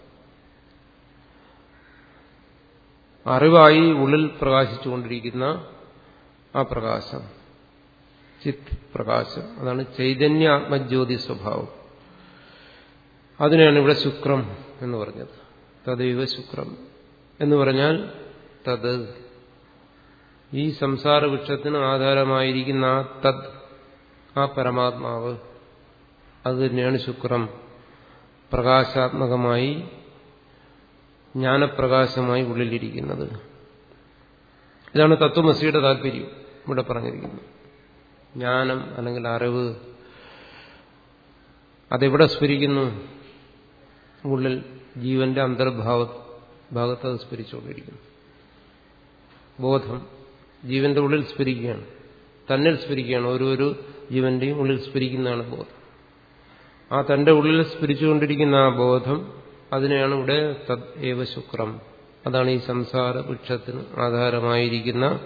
A: അറിവായി ഉള്ളിൽ പ്രകാശിച്ചുകൊണ്ടിരിക്കുന്ന ആ പ്രകാശം ചിത് പ്രകാശം അതാണ് ചൈതന്യ ആത്മജ്യോതി സ്വഭാവം. അതിനെയാണ് ഇവിടെ ശുക്രം എന്ന് പറഞ്ഞത്. തദൈവ ശുക്രം എന്ന് പറഞ്ഞാൽ തത് ഈ സംസാര വൃക്ഷത്തിന് ആധാരമായിരിക്കുന്ന ആ തത് ആ പരമാത്മാവ് അത് തന്നെയാണ് ശുക്രം. പ്രകാശാത്മകമായി ജ്ഞാനപ്രകാശമായി ഉള്ളിലിരിക്കുന്നത്. ഇതാണ് തത്വമസിയുടെ താല്പര്യം ഇവിടെ പറഞ്ഞിരിക്കുന്നത്. ജ്ഞാനം അല്ലെങ്കിൽ അറിവ് അതെവിടെ സ്ഫുരിക്കുന്നു? ഉള്ളിൽ ജീവന്റെ അന്തർഭാവ ഭാഗത്ത് അത് സ്ഫുരിച്ചുകൊണ്ടിരിക്കുന്നു. ബോധം ജീവന്റെ ഉള്ളിൽ സ്ഫുരിക്കുകയാണ്. തന്നിൽ സ്ഫുരിക്കുകയാണ്. ഓരോരോ ജീവന്റെയും ഉള്ളിൽ സ്ഫുരിക്കുന്നതാണ് ബോധം. ആ തന്റെ ഉള്ളിൽ സ്ഫുരിച്ചുകൊണ്ടിരിക്കുന്ന ആ ബോധം അതിനെയാണ് ഇവിടെ തദ് ശുക്രം. അതാണ് ഈ സംസാര വൃക്ഷത്തിന് ആധാരമായിരിക്കുന്ന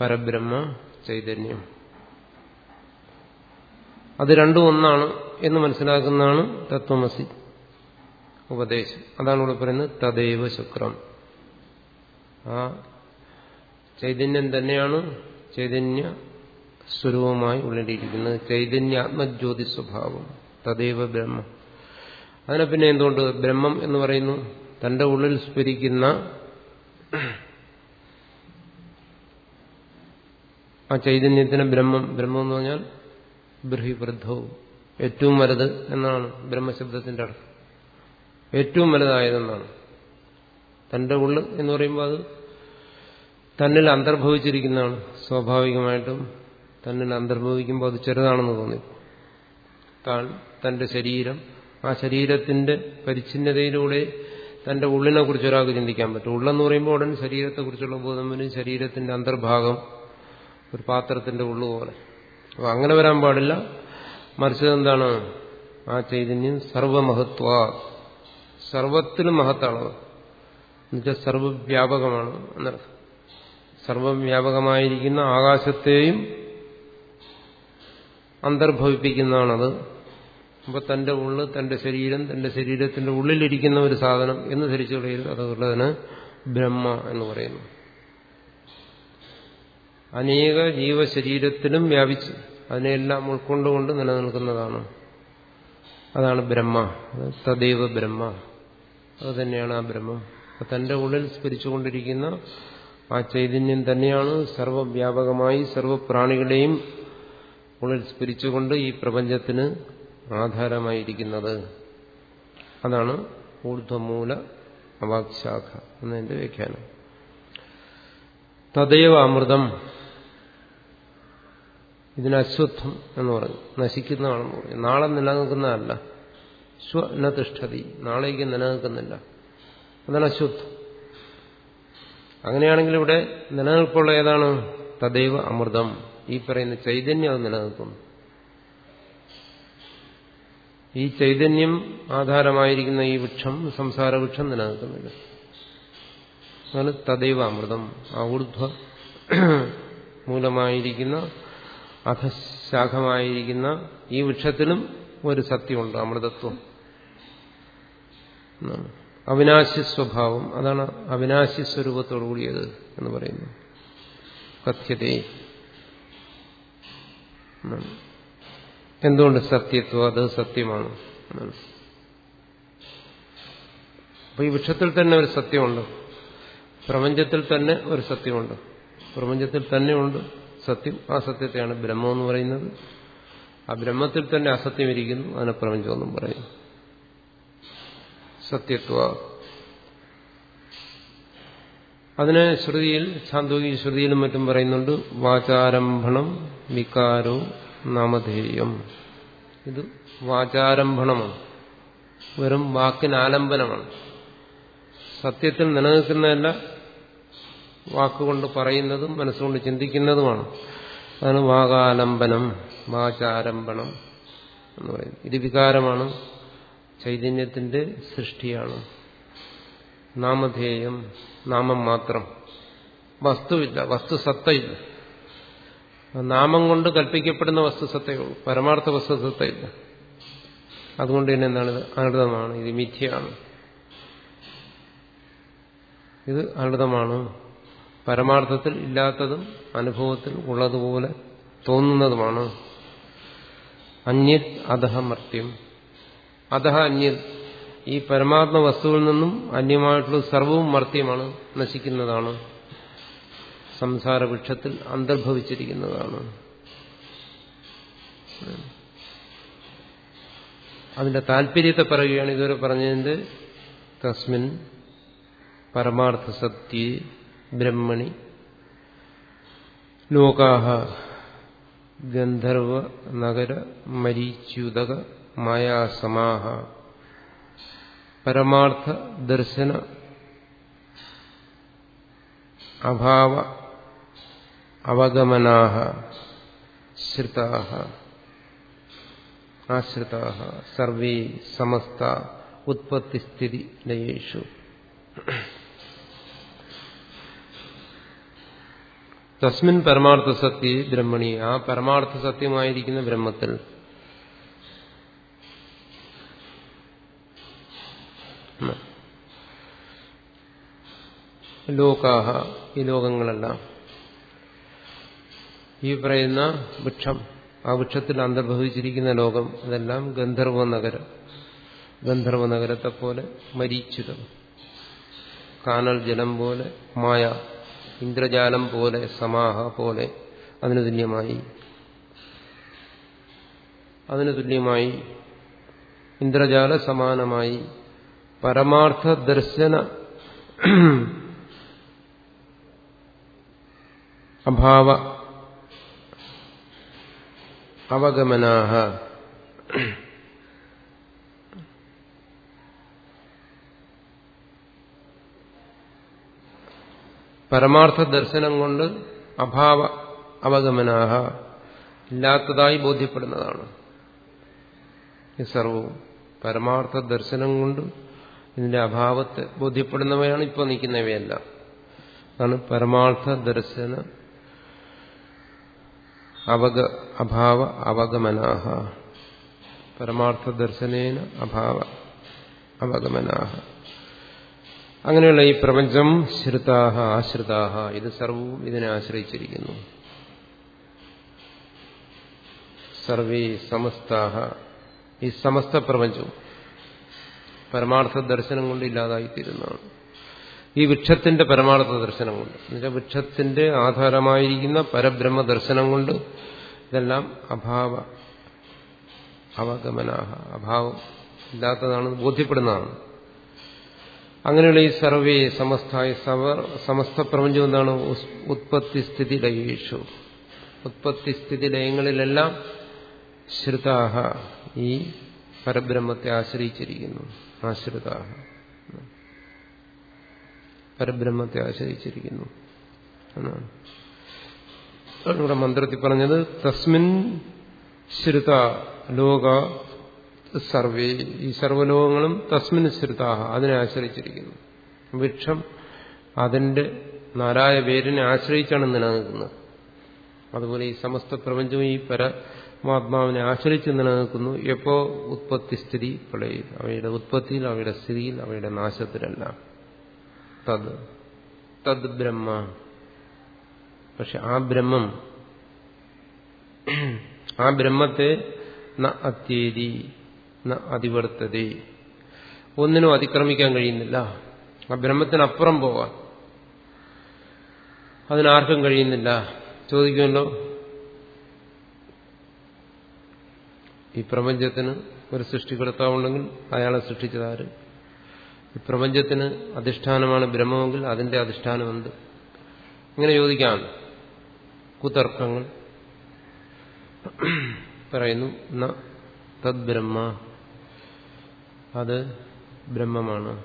A: പരബ്രഹ്മ ചൈതന്യം. അത് രണ്ടും ഒന്നാണ് എന്ന് മനസ്സിലാക്കുന്നതാണ് തത്വമസി ഉപദേശം. അതാണ് ഇവിടെ പറയുന്നത് തദൈവ ശുക്രം. ആ ചൈതന്യം തന്നെയാണ് ചൈതന്യ സ്വരൂപമായി ഉള്ളിലിരിക്കുന്നത് ചൈതന്യ ആത്മജ്യോതി സ്വഭാവം. തദൈവ ബ്രഹ്മം. അതിനെ പിന്നെ എന്തുകൊണ്ട് ബ്രഹ്മം എന്ന് പറയുന്നു? തന്റെ ഉള്ളിൽ സ്ഫുരിക്കുന്ന ആ ചൈതന്യത്തിന് ബ്രഹ്മം. ബ്രഹ്മം എന്ന് പറഞ്ഞാൽ ബൃഹിവൃദ്ധവും ഏറ്റവും വലുത് എന്നാണ് ബ്രഹ്മശബ്ദത്തിന്റെ അർത്ഥം. ഏറ്റവും വലുതായതെന്നാണ്. തന്റെ ഉള്ളിൽ എന്ന് പറയുമ്പോൾ അത് തന്നിൽ അന്തർഭവിച്ചിരിക്കുന്നതാണ്. സ്വാഭാവികമായിട്ടും തന്നിൽ അന്തർഭവിക്കുമ്പോൾ അത് ചെറുതാണെന്ന് തോന്നി. താൻ തന്റെ ശരീരം ആ ശരീരത്തിന്റെ പരിച്ഛിന്നതയിലൂടെ തന്റെ ഉള്ളിനെ കുറിച്ച് ഒരാൾക്ക് ചിന്തിക്കാൻ പറ്റും. ഉള്ളെന്ന് പറയുമ്പോൾ ഉടൻ ശരീരത്തെക്കുറിച്ചുള്ള ബോധം വരും ശരീരത്തിന്റെ അന്തർഭാഗം ഒരു പാത്രത്തിന്റെ ഉള്ളു പോലെ. അപ്പൊ അങ്ങനെ വരാൻ പാടില്ല. മറിച്ച് എന്താണ്? ആ ചൈതന്യം സർവമഹത്വ. സർവത്തിലും മഹത്താണ് എന്നുവെച്ചാൽ സർവവ്യാപകമാണ് എന്നർത്ഥം. സർവവ്യാപകമായിരിക്കുന്ന ആകാശത്തെയും അന്തർഭവിപ്പിക്കുന്നതാണത്. അപ്പൊ തന്റെ ഉള്ള് തന്റെ ശരീരം തന്റെ ശരീരത്തിന്റെ ഉള്ളിലിരിക്കുന്ന ഒരു സാധനം എന്ന് ധരിച്ചു കളയരുത് അതുകൊണ്ടതിന് ബ്രഹ്മ എന്ന് പറയുന്നു. അനേക ജീവശരീരത്തിലും വ്യാപിച്ച് അതിനെല്ലാം ഉൾക്കൊണ്ടുകൊണ്ട് നിലനിൽക്കുന്നതാണ്. അതാണ് ബ്രഹ്മ. തദൈവ ബ്രഹ്മ. അത് തന്നെയാണ് ആ ബ്രഹ്മം. തന്റെ ഉള്ളിൽ സ്ഫരിച്ചുകൊണ്ടിരിക്കുന്ന ആ ചൈതന്യം തന്നെയാണ് സർവവ്യാപകമായി സർവപ്രാണികളെയും ഉള്ളിൽ ഈ പ്രപഞ്ചത്തിന് ആധാരമായിരിക്കുന്നത്. അതാണ് ഊർധ്വമൂല അവാക്ശാഖ എന്നതിന്റെ വ്യാഖ്യാനം. തദൈവ അമൃതം. ഇതിന് അശ്വത്വം എന്ന് പറഞ്ഞു. നശിക്കുന്നതാണെന്ന് പറഞ്ഞു. നാളെ നിലനിൽക്കുന്നതല്ല. സ്വ തിഷ്ഠതി. നാളേക്ക് നിലനിൽക്കുന്നില്ല. അതാണ് അശ്വത്ഥം. അങ്ങനെയാണെങ്കിൽ ഇവിടെ നിലനിൽപ്പുള്ള ഏതാണ്? തദൈവ അമൃതം. ഈ പറയുന്ന ചൈതന്യം അത് നിലനിൽക്കുന്നു. ഈ ചൈതന്യം ആധാരമായിരിക്കുന്ന ഈ വൃക്ഷം സംസാര വൃക്ഷം നിലനിൽക്കുന്നില്ല. അതാണ് തദൈവ അമൃതം ആ ഊർധ്വ മൂലമായിരിക്കുന്ന അധശാഖമായിരിക്കുന്ന ഈ വൃക്ഷത്തിലും ഒരു സത്യമുണ്ട് അമൃതത്വം. അവിനാശി സ്വഭാവം അതാണ് അവിനാശി സ്വരൂപത്തോടു കൂടിയത് എന്ന് പറയുന്നു കഥ്യതേ. എന്തുകൊണ്ട് സത്യത്വം? അത് സത്യമാണ്. അപ്പൊ ഈ വൃക്ഷത്തിൽ തന്നെ ഒരു സത്യമുണ്ട്. പ്രപഞ്ചത്തിൽ തന്നെ ഒരു സത്യമുണ്ട്. പ്രപഞ്ചത്തിൽ തന്നെയുണ്ട്. സത്യം ആ സത്യത്തെയാണ് ബ്രഹ്മം എന്ന് പറയുന്നത്. ആ ബ്രഹ്മത്തിൽ തന്നെ അസത്യം ഇരിക്കുന്നു. അതിനെ പ്രപഞ്ചമെന്നും പറയുന്നു സത്യത്വ. അതിനെ ശ്രുതിയിൽ ചാന്തോകി ശ്രുതിയിലും മറ്റും പറയുന്നുണ്ട് വാചാരംഭണം വികാരോ നാമധേയം. ഇത് വാചാരംഭണമാണ്. വെറും വാക്കിനാലംബനമാണ്. സത്യത്തിൽ നിലനിൽക്കുന്നതല്ല വാക്കുകൊണ്ട് പറയുന്നതും മനസ്സുകൊണ്ട് ചിന്തിക്കുന്നതുമാണ്. അതാണ് വാകാലംബനം വാചാരംഭണം എന്ന് പറയുന്നത്. ഇത് വികാരമാണ് ചൈതന്യത്തിന്റെ സൃഷ്ടിയാണ്. നാമധേയം നാമം മാത്രം. വസ്തുവില്ല വസ്തുസത്തയില്ല. നാമം കൊണ്ട് കൽപ്പിക്കപ്പെടുന്ന വസ്തുസത്തയുള്ളൂ. പരമാർത്ഥ വസ്തുസത്തയില്ല. അതുകൊണ്ട് തന്നെ എന്താണ് ഇത്? അനൃതമാണ് ഇത് മിഥ്യയാണ്. ഇത് അനൃതമാണ് പരമാർത്ഥത്തിൽ ഇല്ലാത്തതും അനുഭവത്തിൽ ഉള്ളതുപോലെ തോന്നുന്നതുമാണ്. അന്യത് അധഹ മർത്യം അന്യ ഈ പരമാത്മ വസ്തുവിൽ നിന്നും അന്യമായിട്ടുള്ള സർവവും മർത്യമാണ് നശിക്കുന്നതാണ്. സംസാര വൃക്ഷത്തിൽ അന്തർഭവിച്ചിരിക്കുന്നതാണ്. അതിന്റെ താല്പര്യത്തെ പറയുകയാണ് ഇതുവരെ പറഞ്ഞതിന്റെ തസ്മിൻ പരമാർത്ഥ സത്യ ബ്രഹ്മണി ലോകാഹ ഗന്ധർവ നഗര മരീച്യുതക മായാസമാഹ പരമാർത്ഥ ദർശന അഭാവ അവഗമനാഹ ശ്രുതാഹ ആശ്രിതാഹ സർവേ സമസ്ത ഉത്പത്തിസ്ഥിതി ലയേഷു തസ്മിൻ പരമാർത്ഥ സത്യ ബ്രഹ്മണി ആ പരമാർത്ഥ സത്യമായിരിക്കുന്ന ബ്രഹ്മത്തിൽ ലോകാഹ ഈ ലോകങ്ങളെല്ലാം. ഈ പറയുന്ന വൃക്ഷം ആ വൃക്ഷത്തിൽ അന്തർഭവിച്ചിരിക്കുന്ന ലോകം അതെല്ലാം ഗന്ധർവ നഗരം ഗന്ധർവ നഗരത്തെ പോലെ മരീച്ചിതം കാനൽ ജലം പോലെ മായ ഇന്ദ്രജാലം പോലെ സമാഹ പോലെ അതിനു തുല്യമായി. അതിനു തുല്യമായി ഇന്ദ്രജാല സമാനമായി പരമാർത്ഥ ദർശന അഭാവ അവഗമനാഹ. പരമാർത്ഥ ദർശനം കൊണ്ട് അഭാവ അവഗമനാഹ ഇല്ലാത്തതായി ബോധ്യപ്പെടുന്നതാണ്. ഈ സർവവും പരമാർത്ഥ ദർശനം കൊണ്ട് ഇതിന്റെ അഭാവത്തെ ബോധ്യപ്പെടുന്നവയാണ് ഇപ്പോൾ നിൽക്കുന്നവയെല്ലാം. അതാണ് പരമാർത്ഥ ദർശന അവഗ അഭാവ അവഗമനാഹ. പരമാർത്ഥ ദർശനേന അഭാവ അവഗമനാഹ. അങ്ങനെയുള്ള ഈ പ്രപഞ്ചം ശ്രുതാഹ ആശ്രിതാഹ ഇത് സർവവും ഇതിനെ ആശ്രയിച്ചിരിക്കുന്നു. സർവേ സമസ്താഹ ഈ സമസ്ത പ്രപഞ്ചവും. പരമാർത്ഥ ദർശനം കൊണ്ട് ഇല്ലാതായിത്തീരുന്നതാണ്. ഈ വൃക്ഷത്തിന്റെ പരമാർത്ഥ ദർശനം കൊണ്ട്. എന്നുവെച്ചാൽ വൃക്ഷത്തിന്റെ ആധാരമായിരിക്കുന്ന പരബ്രഹ്മ ദർശനം കൊണ്ട് ഇതെല്ലാം അഭാവ അവഗമനാഹ അഭാവം ഇല്ലാത്തതാണ് ബോധ്യപ്പെടുന്നതാണ്. അങ്ങനെയുള്ള ഈ സർവേ സമസ്തായ സവർ സമസ്ത പ്രപഞ്ചം എന്താണ്? ഉത്പത്തി സ്ഥിതി ലയേഷു. ഉത്പത്തി സ്ഥിതി ലയങ്ങളിലെല്ലാം ശ്രുതാഹ ഈ പരബ്രഹ്മത്തെ ആശ്രയിച്ചിരിക്കുന്നു. ആശ്രിതാഹ പരബ്രഹ്മത്തെ ആശ്രയിച്ചിരിക്കുന്നു എന്നാണ്. ഇവിടെ മന്ത്രത്തിൽ പറഞ്ഞത് തസ്മിൻ ശ്രുത ലോക സർവേ. ഈ സർവലോകങ്ങളും തസ്മിൻ ശ്രുതാഹ അതിനെ ആശ്രയിച്ചിരിക്കുന്നു. വൃക്ഷം അതിന്റെ നാരായ പേരിനെ ആശ്രയിച്ചാണ് നിലനിൽക്കുന്നത്. അതുപോലെ ഈ സമസ്ത പ്രപഞ്ചവും ഈ പരമാത്മാവിനെ ആശ്രയിച്ച് നിലനിൽക്കുന്നു. എപ്പോ? ഉത്പത്തി സ്ഥിതി പ്രളയിൽ അവയുടെ ഉത്പത്തിയിൽ അവയുടെ സ്ഥിതിയിൽ അവയുടെ നാശത്തിലല്ല. തത് തത് ബ്രഹ്മ. പക്ഷെ ആ ബ്രഹ്മം ആ ബ്രഹ്മത്തെ ന അത്യേരി ന അതിവർത്തത. ഒന്നിനും അതിക്രമിക്കാൻ കഴിയുന്നില്ല. ആ ബ്രഹ്മത്തിനപ്പുറം പോവാൻ അതിനാർക്കും കഴിയുന്നില്ല. ചോദിക്കുമല്ലോ? ഈ പ്രപഞ്ചത്തിന് ഒരു സൃഷ്ടികർത്താവുണ്ടെങ്കിൽ അയാളെ സൃഷ്ടിച്ചതാര്? ഈ പ്രപഞ്ചത്തിന് അധിഷ്ഠാനമാണ് ബ്രഹ്മമെങ്കിൽ അതിന്റെ അധിഷ്ഠാനം എന്ത് ഇങ്ങനെ ചോദിക്കാം. കുതർക്കങ്ങൾ. പറയുന്നു ന തദ് ബ്രഹ്മ. അത് ബ്രഹ്മമാണ്.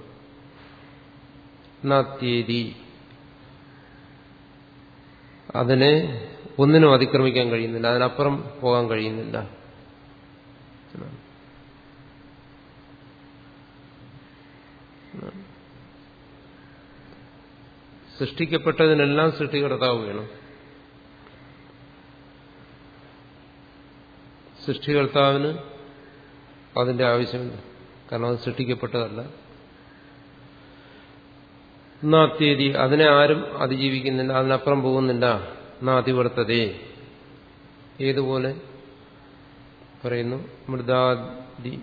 A: നാത്യേരി അതിനെ ഒന്നിനും അതിക്രമിക്കാൻ കഴിയുന്നില്ല. അതിനപ്പുറം പോകാൻ കഴിയുന്നില്ല. സൃഷ്ടിക്കപ്പെട്ടതിനെല്ലാം സൃഷ്ടികർത്താവ് വേണം. സൃഷ്ടികർത്താവിന് അതിന്റെ ആവശ്യമില്ല. കാരണം അത് സൃഷ്ടിക്കപ്പെട്ടതല്ല. നാത്യേരി അതിനെ ആരും അതിജീവിക്കുന്നില്ല അതിനപ്പുറം പോകുന്നില്ല. നാതിവർത്തതേ ഏതുപോലെ പറയുന്നു? മൃദാദി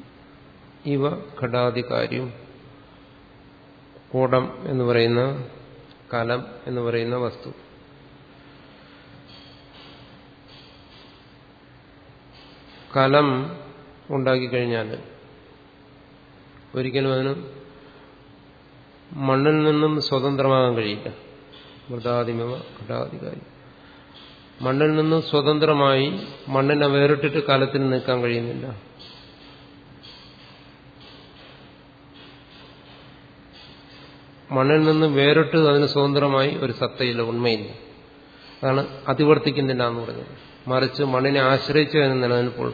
A: ഇവ ഘടാധികാരിയും. കാര്യം കൂടം എന്ന് പറയുന്ന കലം എന്ന് പറയുന്ന വസ്തു. കലം ഉണ്ടാക്കിക്കഴിഞ്ഞാൽ ഒരിക്കലും അതിന് മണ്ണിൽ നിന്നും സ്വതന്ത്രമാകാൻ കഴിയില്ല. മൃതാദിമവ ഘടാധികാരി. മണ്ണിൽ നിന്നും സ്വതന്ത്രമായി മണ്ണിനെ വേറിട്ടിട്ട് കാലത്തിന് നിൽക്കാൻ കഴിയുന്നില്ല. മണ്ണിൽ നിന്ന് വേറിട്ട് അതിന് സ്വതന്ത്രമായി ഒരു സത്തയില്ല ഉണ്മയില്ല. അതാണ് അതിവർത്തിക്കുന്നില്ല എന്ന് പറഞ്ഞത്. മറിച്ച് മണ്ണിനെ ആശ്രയിച്ച് അതിന് നിലനിൽപ്പോൾ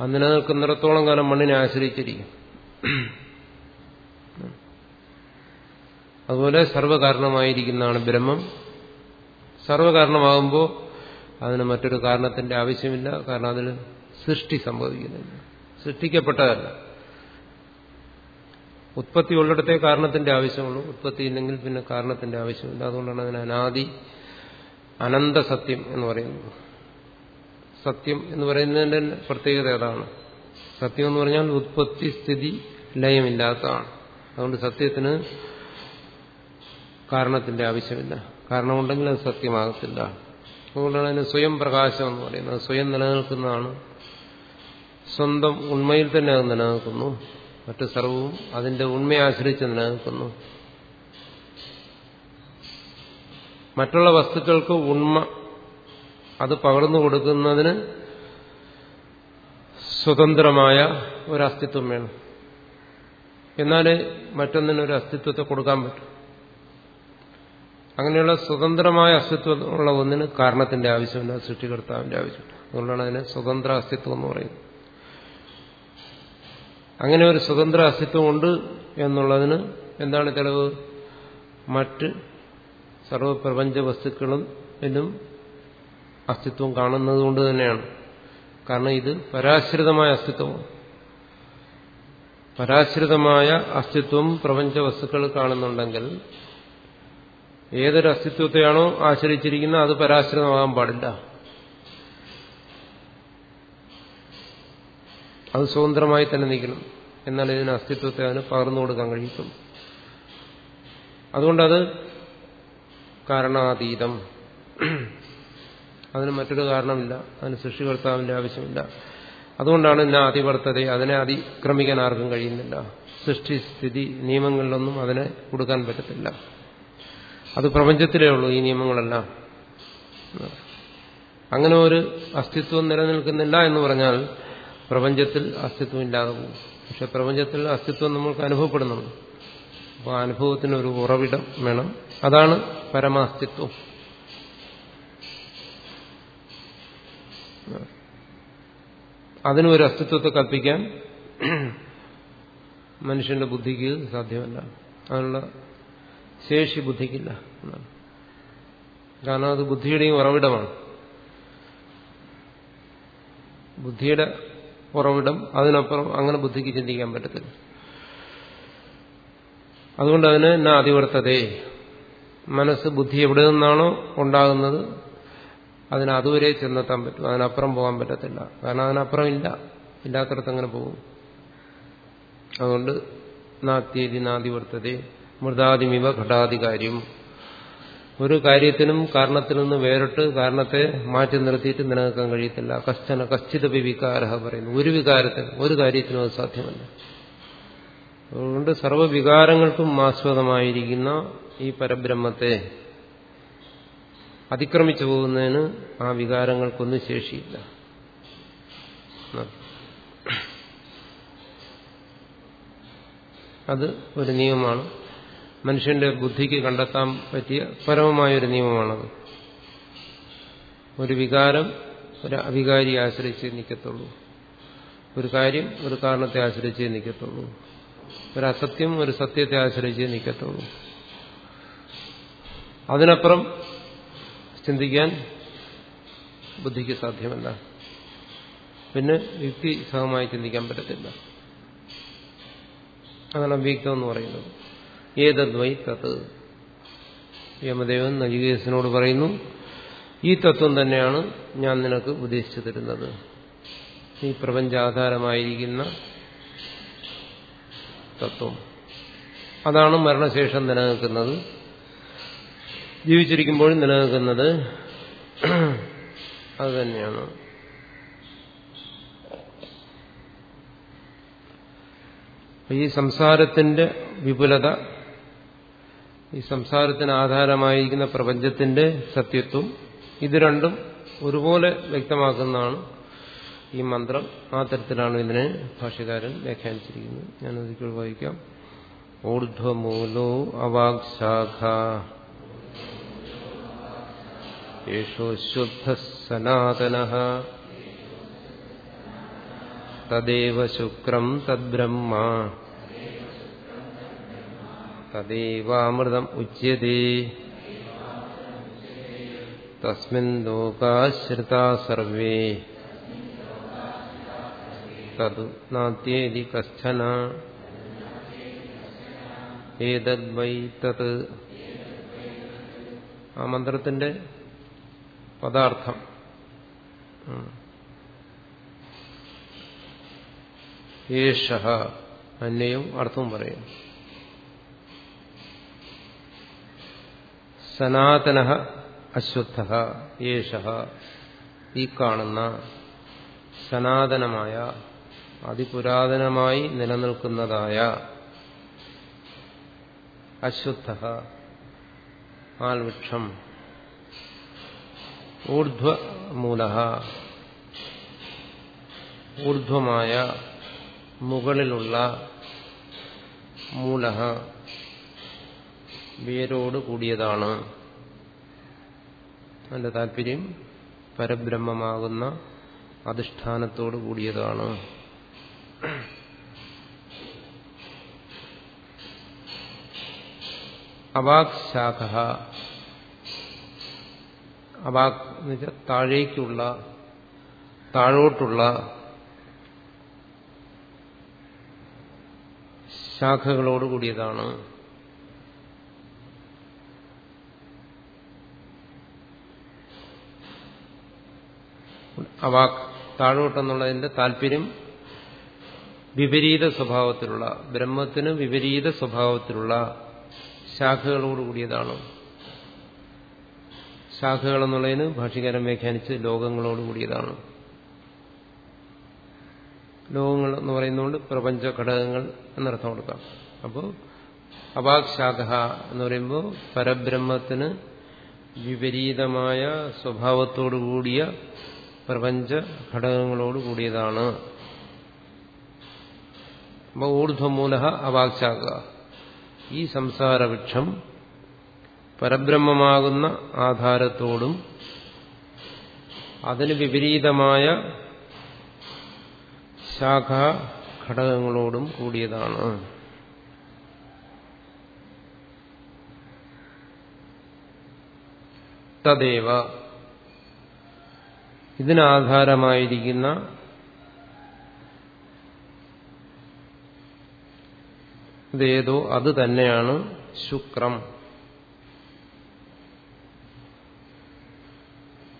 A: അത് നിലനിൽക്കുന്നിടത്തോളം കാലം മണ്ണിനെ ആശ്രയിച്ചിരിക്കും. അതുപോലെ സർവകാരണമായിരിക്കുന്നതാണ് ബ്രഹ്മം. സർവകാരണമാകുമ്പോൾ അതിന് മറ്റൊരു കാരണത്തിന്റെ ആവശ്യമില്ല. കാരണം അതിൽ സൃഷ്ടി സംഭവിക്കുന്നില്ല. സൃഷ്ടിക്കപ്പെട്ടതല്ല. ഉത്പത്തി ഉള്ളിടത്തെ കാരണത്തിന്റെ ആവശ്യമുള്ളൂ. ഉത്പത്തി ഇല്ലെങ്കിൽ പിന്നെ കാരണത്തിന്റെ ആവശ്യമില്ല. അതുകൊണ്ടാണ് അതിന് അനാദി അനന്ത സത്യം എന്ന് പറയുന്നത്. സത്യം എന്ന് പറയുന്നതിന്റെ പ്രത്യേകത അതാണ് സത്യം എന്ന് പറഞ്ഞാൽ ഉത്പത്തി സ്ഥിതി ലയമില്ലാത്തതാണ്. അതുകൊണ്ട് സത്യത്തിന് കാരണത്തിന്റെ ആവശ്യമില്ല. കാരണമുണ്ടെങ്കിൽ അത് സത്യമാകത്തില്ല. അതുകൊണ്ടാണ് അതിന് സ്വയം പ്രകാശം എന്ന് പറയുന്നത്. സ്വയം നിലനിൽക്കുന്നതാണ്. സ്വന്തം ഉണ്മയിൽ തന്നെ അത് നിലനിൽക്കുന്നു. മറ്റു സർവവും അതിന്റെ ഉണ്മയെ ആശ്രയിച്ച് നിലനിൽക്കുന്നു മറ്റുള്ള വസ്തുക്കൾക്ക് ഉണ്മ അത് പകർന്നു കൊടുക്കുന്നതിന് സ്വതന്ത്രമായ ഒരു അസ്തിത്വം വേണം. എന്നാലേ മറ്റൊന്നിനൊരു അസ്തിത്വത്തെ കൊടുക്കാൻ പറ്റും. അങ്ങനെയുള്ള സ്വതന്ത്രമായ അസ്തിത്വമുള്ള ഒന്നിന് കാരണത്തിന്റെ ആവശ്യമില്ല സൃഷ്ടികർത്താവിന്റെ ആവശ്യമില്ല. അതുകൊണ്ടാണ് അതിനെ സ്വതന്ത്ര അസ്തിത്വം എന്ന് പറയുന്നത്. അങ്ങനെ ഒരു സ്വതന്ത്ര അസ്തിത്വമുണ്ട് എന്നുള്ളതിന് എന്താണ് തെളിവ് മറ്റ് സർവപ്രപഞ്ച വസ്തുക്കളും എന്നും അസ്തിത്വം കാണുന്നത് കൊണ്ട് തന്നെയാണ്. കാരണം ഇത് പരാശ്രിതമായ അസ്തിത്വമാണ്. പരാശ്രിതമായ അസ്തിത്വം പ്രപഞ്ച വസ്തുക്കൾ കാണുന്നുണ്ടെങ്കിൽ ഏതൊരു അസ്തിത്വത്തെയാണോ ആശ്രയിച്ചിരിക്കുന്നത് അത് പരാശ്രിതമാകാൻ പാടില്ല. അത് സ്വതന്ത്രമായി തന്നെ നിൽക്കണം. എന്നാൽ ഇതിന് അസ്തിത്വത്തെ അതിന് പകർന്നു കൊടുക്കാൻ കഴിയത്തുള്ളൂ. അതുകൊണ്ടത് കാരണാതീതം. അതിന് മറ്റൊരു കാരണമില്ല. അതിന് സൃഷ്ടികർത്താവിന്റെ ആവശ്യമില്ല. അതുകൊണ്ടാണ് ഇന്ന അതിവർത്തത അതിനെ അതിക്രമിക്കാൻ ആർക്കും കഴിയുന്നില്ല. സൃഷ്ടിസ്ഥിതി നിയമങ്ങളിലൊന്നും അതിനെ കൊടുക്കാൻ പറ്റത്തില്ല. അത് പ്രപഞ്ചത്തിലേ ഉള്ളൂ ഈ നിയമങ്ങളെല്ലാം. അങ്ങനെ ഒരു അസ്തിത്വം നിലനിൽക്കുന്നില്ല എന്ന് പറഞ്ഞാൽ പ്രപഞ്ചത്തിൽ അസ്തിത്വം ഇല്ലാതെ പോകും. പക്ഷെ പ്രപഞ്ചത്തിൽ അസ്തിത്വം നമ്മൾക്ക് അനുഭവപ്പെടുന്നുണ്ട്. അപ്പോൾ അനുഭവത്തിന് ഒരു ഉറവിടം വേണം. അതാണ് പരമാസ്തിത്വം. ഒരു അസ്തിത്വത്തെ കൽപ്പിക്കാൻ മനുഷ്യന്റെ ബുദ്ധിക്ക് സാധ്യമല്ല. അതിനുള്ള ശേഷി ബുദ്ധിക്കില്ല എന്നാണ്. കാരണം അത് ബുദ്ധിയുടെയും ഉറവിടമാണ്. ബുദ്ധിയുടെ ഉറവിടം അതിനപ്പുറം അങ്ങനെ ബുദ്ധിക്ക് ചിന്തിക്കാൻ പറ്റത്തില്ല. അതുകൊണ്ട് അതിന് എന്നാ അതിവർത്തതേ. മനസ്സ് ബുദ്ധി എവിടെ നിന്നാണോ ഉണ്ടാകുന്നത് അതിന് അതുവരെ ചെന്നെത്താൻ പറ്റും. അതിനപ്പുറം പോകാൻ പറ്റത്തില്ല. കാരണം അതിനപ്പുറം ഇല്ല. ഇല്ലാത്തടത്ത് അങ്ങനെ പോകും. അതുകൊണ്ട് നാത്യതി നാദിവർത്തതേ മൃതാദിമിവ ഘടാധികാര്യം. ഒരു കാര്യത്തിനും കാരണത്തിൽ നിന്ന് വേറിട്ട് കാരണത്തെ മാറ്റി നിർത്തിയിട്ട് നിലനിൽക്കാൻ കഴിയത്തില്ല. കശ്ചന കശ്ചിത വികാര പറയുന്നു. ഒരു വികാരത്തിന് ഒരു കാര്യത്തിനും അത് സാധ്യമല്ല. അതുകൊണ്ട് സർവവികാരങ്ങൾക്കും ആസ്പദമായിരിക്കുന്ന ഈ പരബ്രഹ്മത്തെ അതിക്രമിച്ചു പോകുന്നതിന് ആ വികാരങ്ങൾക്കൊന്നും ശേഷിയില്ല. അത് ഒരു നിയമമാണ്. മനുഷ്യന്റെ ബുദ്ധിക്ക് കണ്ടെത്താൻ പറ്റിയ പരമമായൊരു നിയമമാണത്. ഒരു വികാരം ഒരു അവികാരിയെ ആശ്രയിച്ച് നിൽക്കത്തുള്ളൂ. ഒരു കാര്യം ഒരു കാരണത്തെ ആശ്രയിച്ചേ നിൽക്കത്തുള്ളൂ. ഒരു അസത്യം ഒരു സത്യത്തെ ആശ്രയിച്ചേ നിൽക്കത്തുള്ളൂ. അതിനപ്പുറം ചിന്തിക്കാൻ ബുദ്ധിക്ക് സാധ്യമല്ല. പിന്നെ യുക്തിസഹമായി ചിന്തിക്കാൻ പറ്റത്തില്ല. അതാണ് അവ്യക്തം എന്ന് പറയുന്നത്. ഏതദ്വൈ തത്ത് യമദേവൻ നജികേസിനോട് പറയുന്നു ഈ തത്വം തന്നെയാണ് ഞാൻ നിനക്ക് ഉപദേശിച്ചു തരുന്നത്. ഈ പ്രപഞ്ചാധാരമായിരിക്കുന്ന തത്വം. അതാണ് മരണശേഷം നിലനിൽക്കുന്നത്. ജീവിച്ചിരിക്കുമ്പോഴും നിലനിൽക്കുന്നത് അത് തന്നെയാണ്. ഈ സംസാരത്തിന്റെ വിപുലത ഈ സംസാരത്തിന് ആധാരമായിരിക്കുന്ന പ്രപഞ്ചത്തിന്റെ സത്യത്വം ഇത് രണ്ടും ഒരുപോലെ വ്യക്തമാക്കുന്നതാണ് ഈ മന്ത്രം. ആ തരത്തിലാണ് ഇതിനെ ഭാഷകാരൻ വ്യാഖ്യാനിച്ചിരിക്കുന്നത്. ഒരിക്കൽ വായിക്കാം. ഊർധ്വമൂലോ അവാക്ശാഖ. യേശോ ശുദ്ധ സനാതന തദേവ ശുക്രം തദ്ബ്രഹ്മ. തദേവാമൃതം ഉച്യത്തെ തസ്മിൻ ലോകാശ്രിതാ സർവേ തതു നാത്യേതി കശ്ചന ഏതദ്വൈ തത് ആ മന്ത്രത്തിന്റെ പദാർത്ഥം. ഏഷ അന്യവും അർത്ഥവും പറയും സനാതന അശ്വത്ഥ യേശ. ഈ കാണുന്ന സനാതനമായ അതിപുരാതനമായി നിലനിൽക്കുന്നതായ അശ്വത്ഥ ആൽവൃക്ഷം ഊർധ്വമൂല ഊർധ്വമായ മുകളിലുള്ള മൂല വേരോട് കൂടിയതാണ്. അതിന്റെ താല്പര്യം പരബ്രഹ്മമാകുന്ന അധിഷ്ഠാനത്തോട് കൂടിയതാണ്. അവാക് ശാഖ. അവാക് താഴേക്കുള്ള താഴോട്ടുള്ള ശാഖകളോട് കൂടിയതാണ്. അവാക് താഴോട്ടെന്നുള്ളതിന്റെ താല്പര്യം വിപരീത സ്വഭാവത്തിലുള്ള ബ്രഹ്മത്തിന് വിപരീത സ്വഭാവത്തിലുള്ള ശാഖകളോട് കൂടിയതാണ്? ശാഖകൾ എന്നുള്ളതിന് ഭാഷകാരം വ്യാഖ്യാനിച്ച് ലോകങ്ങളോട് കൂടിയതാണ്? ലോകങ്ങൾ എന്ന് പറയുന്നതുകൊണ്ട് പ്രപഞ്ച ഘടകങ്ങൾ എന്നർത്ഥം കൊടുക്കാം. അപ്പോൾ അവാക് ശാഖ എന്ന് പറയുമ്പോൾ പരബ്രഹ്മത്തിന് വിപരീതമായ സ്വഭാവത്തോടു കൂടിയ പ്രപഞ്ച ഘടകങ്ങളോട് കൂടിയതാണ്. ഊർധ്വമൂല അവാക്ചാക ഈ സംസാരവൃക്ഷം പരബ്രഹ്മമാകുന്ന ആധാരത്തോടും അതിന് വിപരീതമായ ശാഖാ ഘടകങ്ങളോടും കൂടിയതാണ്. തദേവ ഇതിനാധാരമായിരിക്കുന്ന ഇതേതോ അത് തന്നെയാണ് ശുക്രം.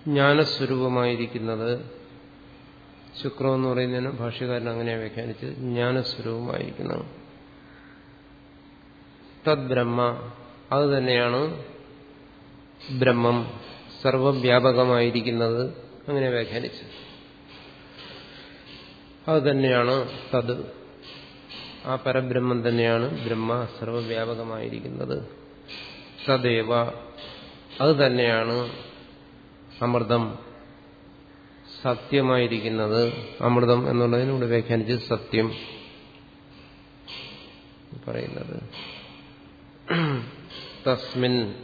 A: ജ്ഞാനസ്വരൂപമായിരിക്കുന്നത് ശുക്രം എന്ന് പറയുന്നതിന് ഭാഷ്യകാരൻ അങ്ങനെ വ്യാഖ്യാനിച്ചത്. ജ്ഞാനസ്വരൂപമായിരിക്കുന്നത് തദ്ബ്രഹ്മ അത് തന്നെയാണ് ബ്രഹ്മം. സർവവ്യാപകമായിരിക്കുന്നത് അങ്ങനെ വ്യാഖ്യാനിച്ചു അത് തന്നെയാണ് തത്. ആ പരബ്രഹ്മം തന്നെയാണ് ബ്രഹ്മ സർവവ്യാപകമായിരിക്കുന്നത്. സദേവ. അത് തന്നെയാണ് അമൃതം. സത്യമായിരിക്കുന്നത് അമൃതം എന്നുള്ളതിനൂടെ വ്യാഖ്യാനിച്ച് സത്യം പറയുന്നത്. തസ്മിൻ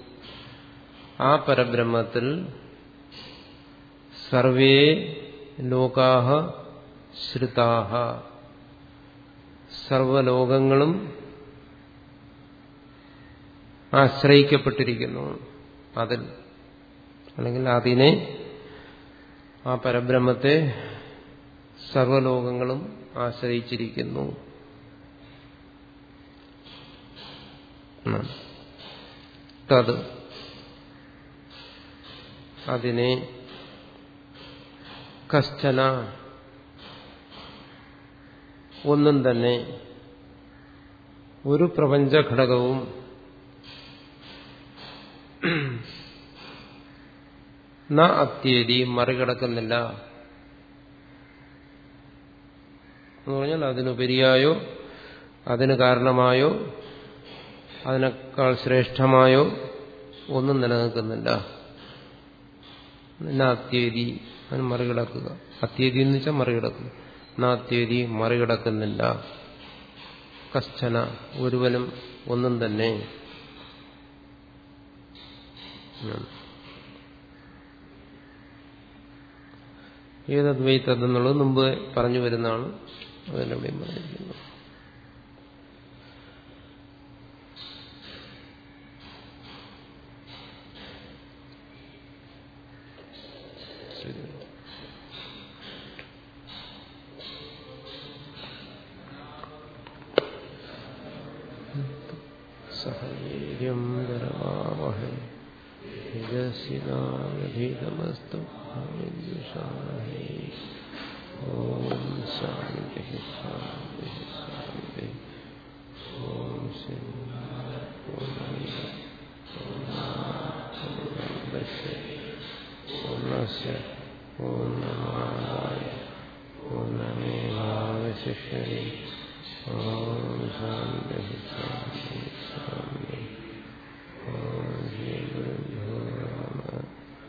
A: ആ പരബ്രഹ്മത്തിൽ സർവേ ലോകാഹ ശ്രുതാഹ സർവലോകങ്ങളും ആശ്രയിക്കപ്പെട്ടിരിക്കുന്നു. അതിൽ അല്ലെങ്കിൽ അതിനെ ആ പരബ്രഹ്മത്തെ സർവലോകങ്ങളും ആശ്രയിച്ചിരിക്കുന്നു. തത് അതിനെ കശ്ചന ഒന്നും തന്നെ ഒരു പ്രപഞ്ച ഘടകവും ന അത്യതി മറികടക്കുന്നില്ല. എന്ന് പറഞ്ഞാൽ അതിനുപരിയായോ അതിന് കാരണമായോ അതിനേക്കാൾ ശ്രേഷ്ഠമായോ ഒന്നും നിലനിൽക്കുന്നില്ല. എന്നാ അതിന് മറികടക്കുക അത്യതി എന്ന് വെച്ചാൽ മറികടക്കുക അത്യേരി മറികടക്കുന്നില്ല. കശ്ചന ഒരുവനും ഒന്നും തന്നെ. ഏതദ്വൈത്തതെന്നുള്ളത് മുമ്പ് പറഞ്ഞു വരുന്നതാണ്. അതിനുള്ള പറഞ്ഞിരിക്കുന്നത് വിദ്യുഷാഹേ ഓം ശാന്തി ശാന്തി ശാന്തി ഓം പൂർണസ് പൂർണമാദായ പൂർണമേവാവശിഷ്യതി ഓം ശാന്തി ശാന്തി ശാന്തി ഓം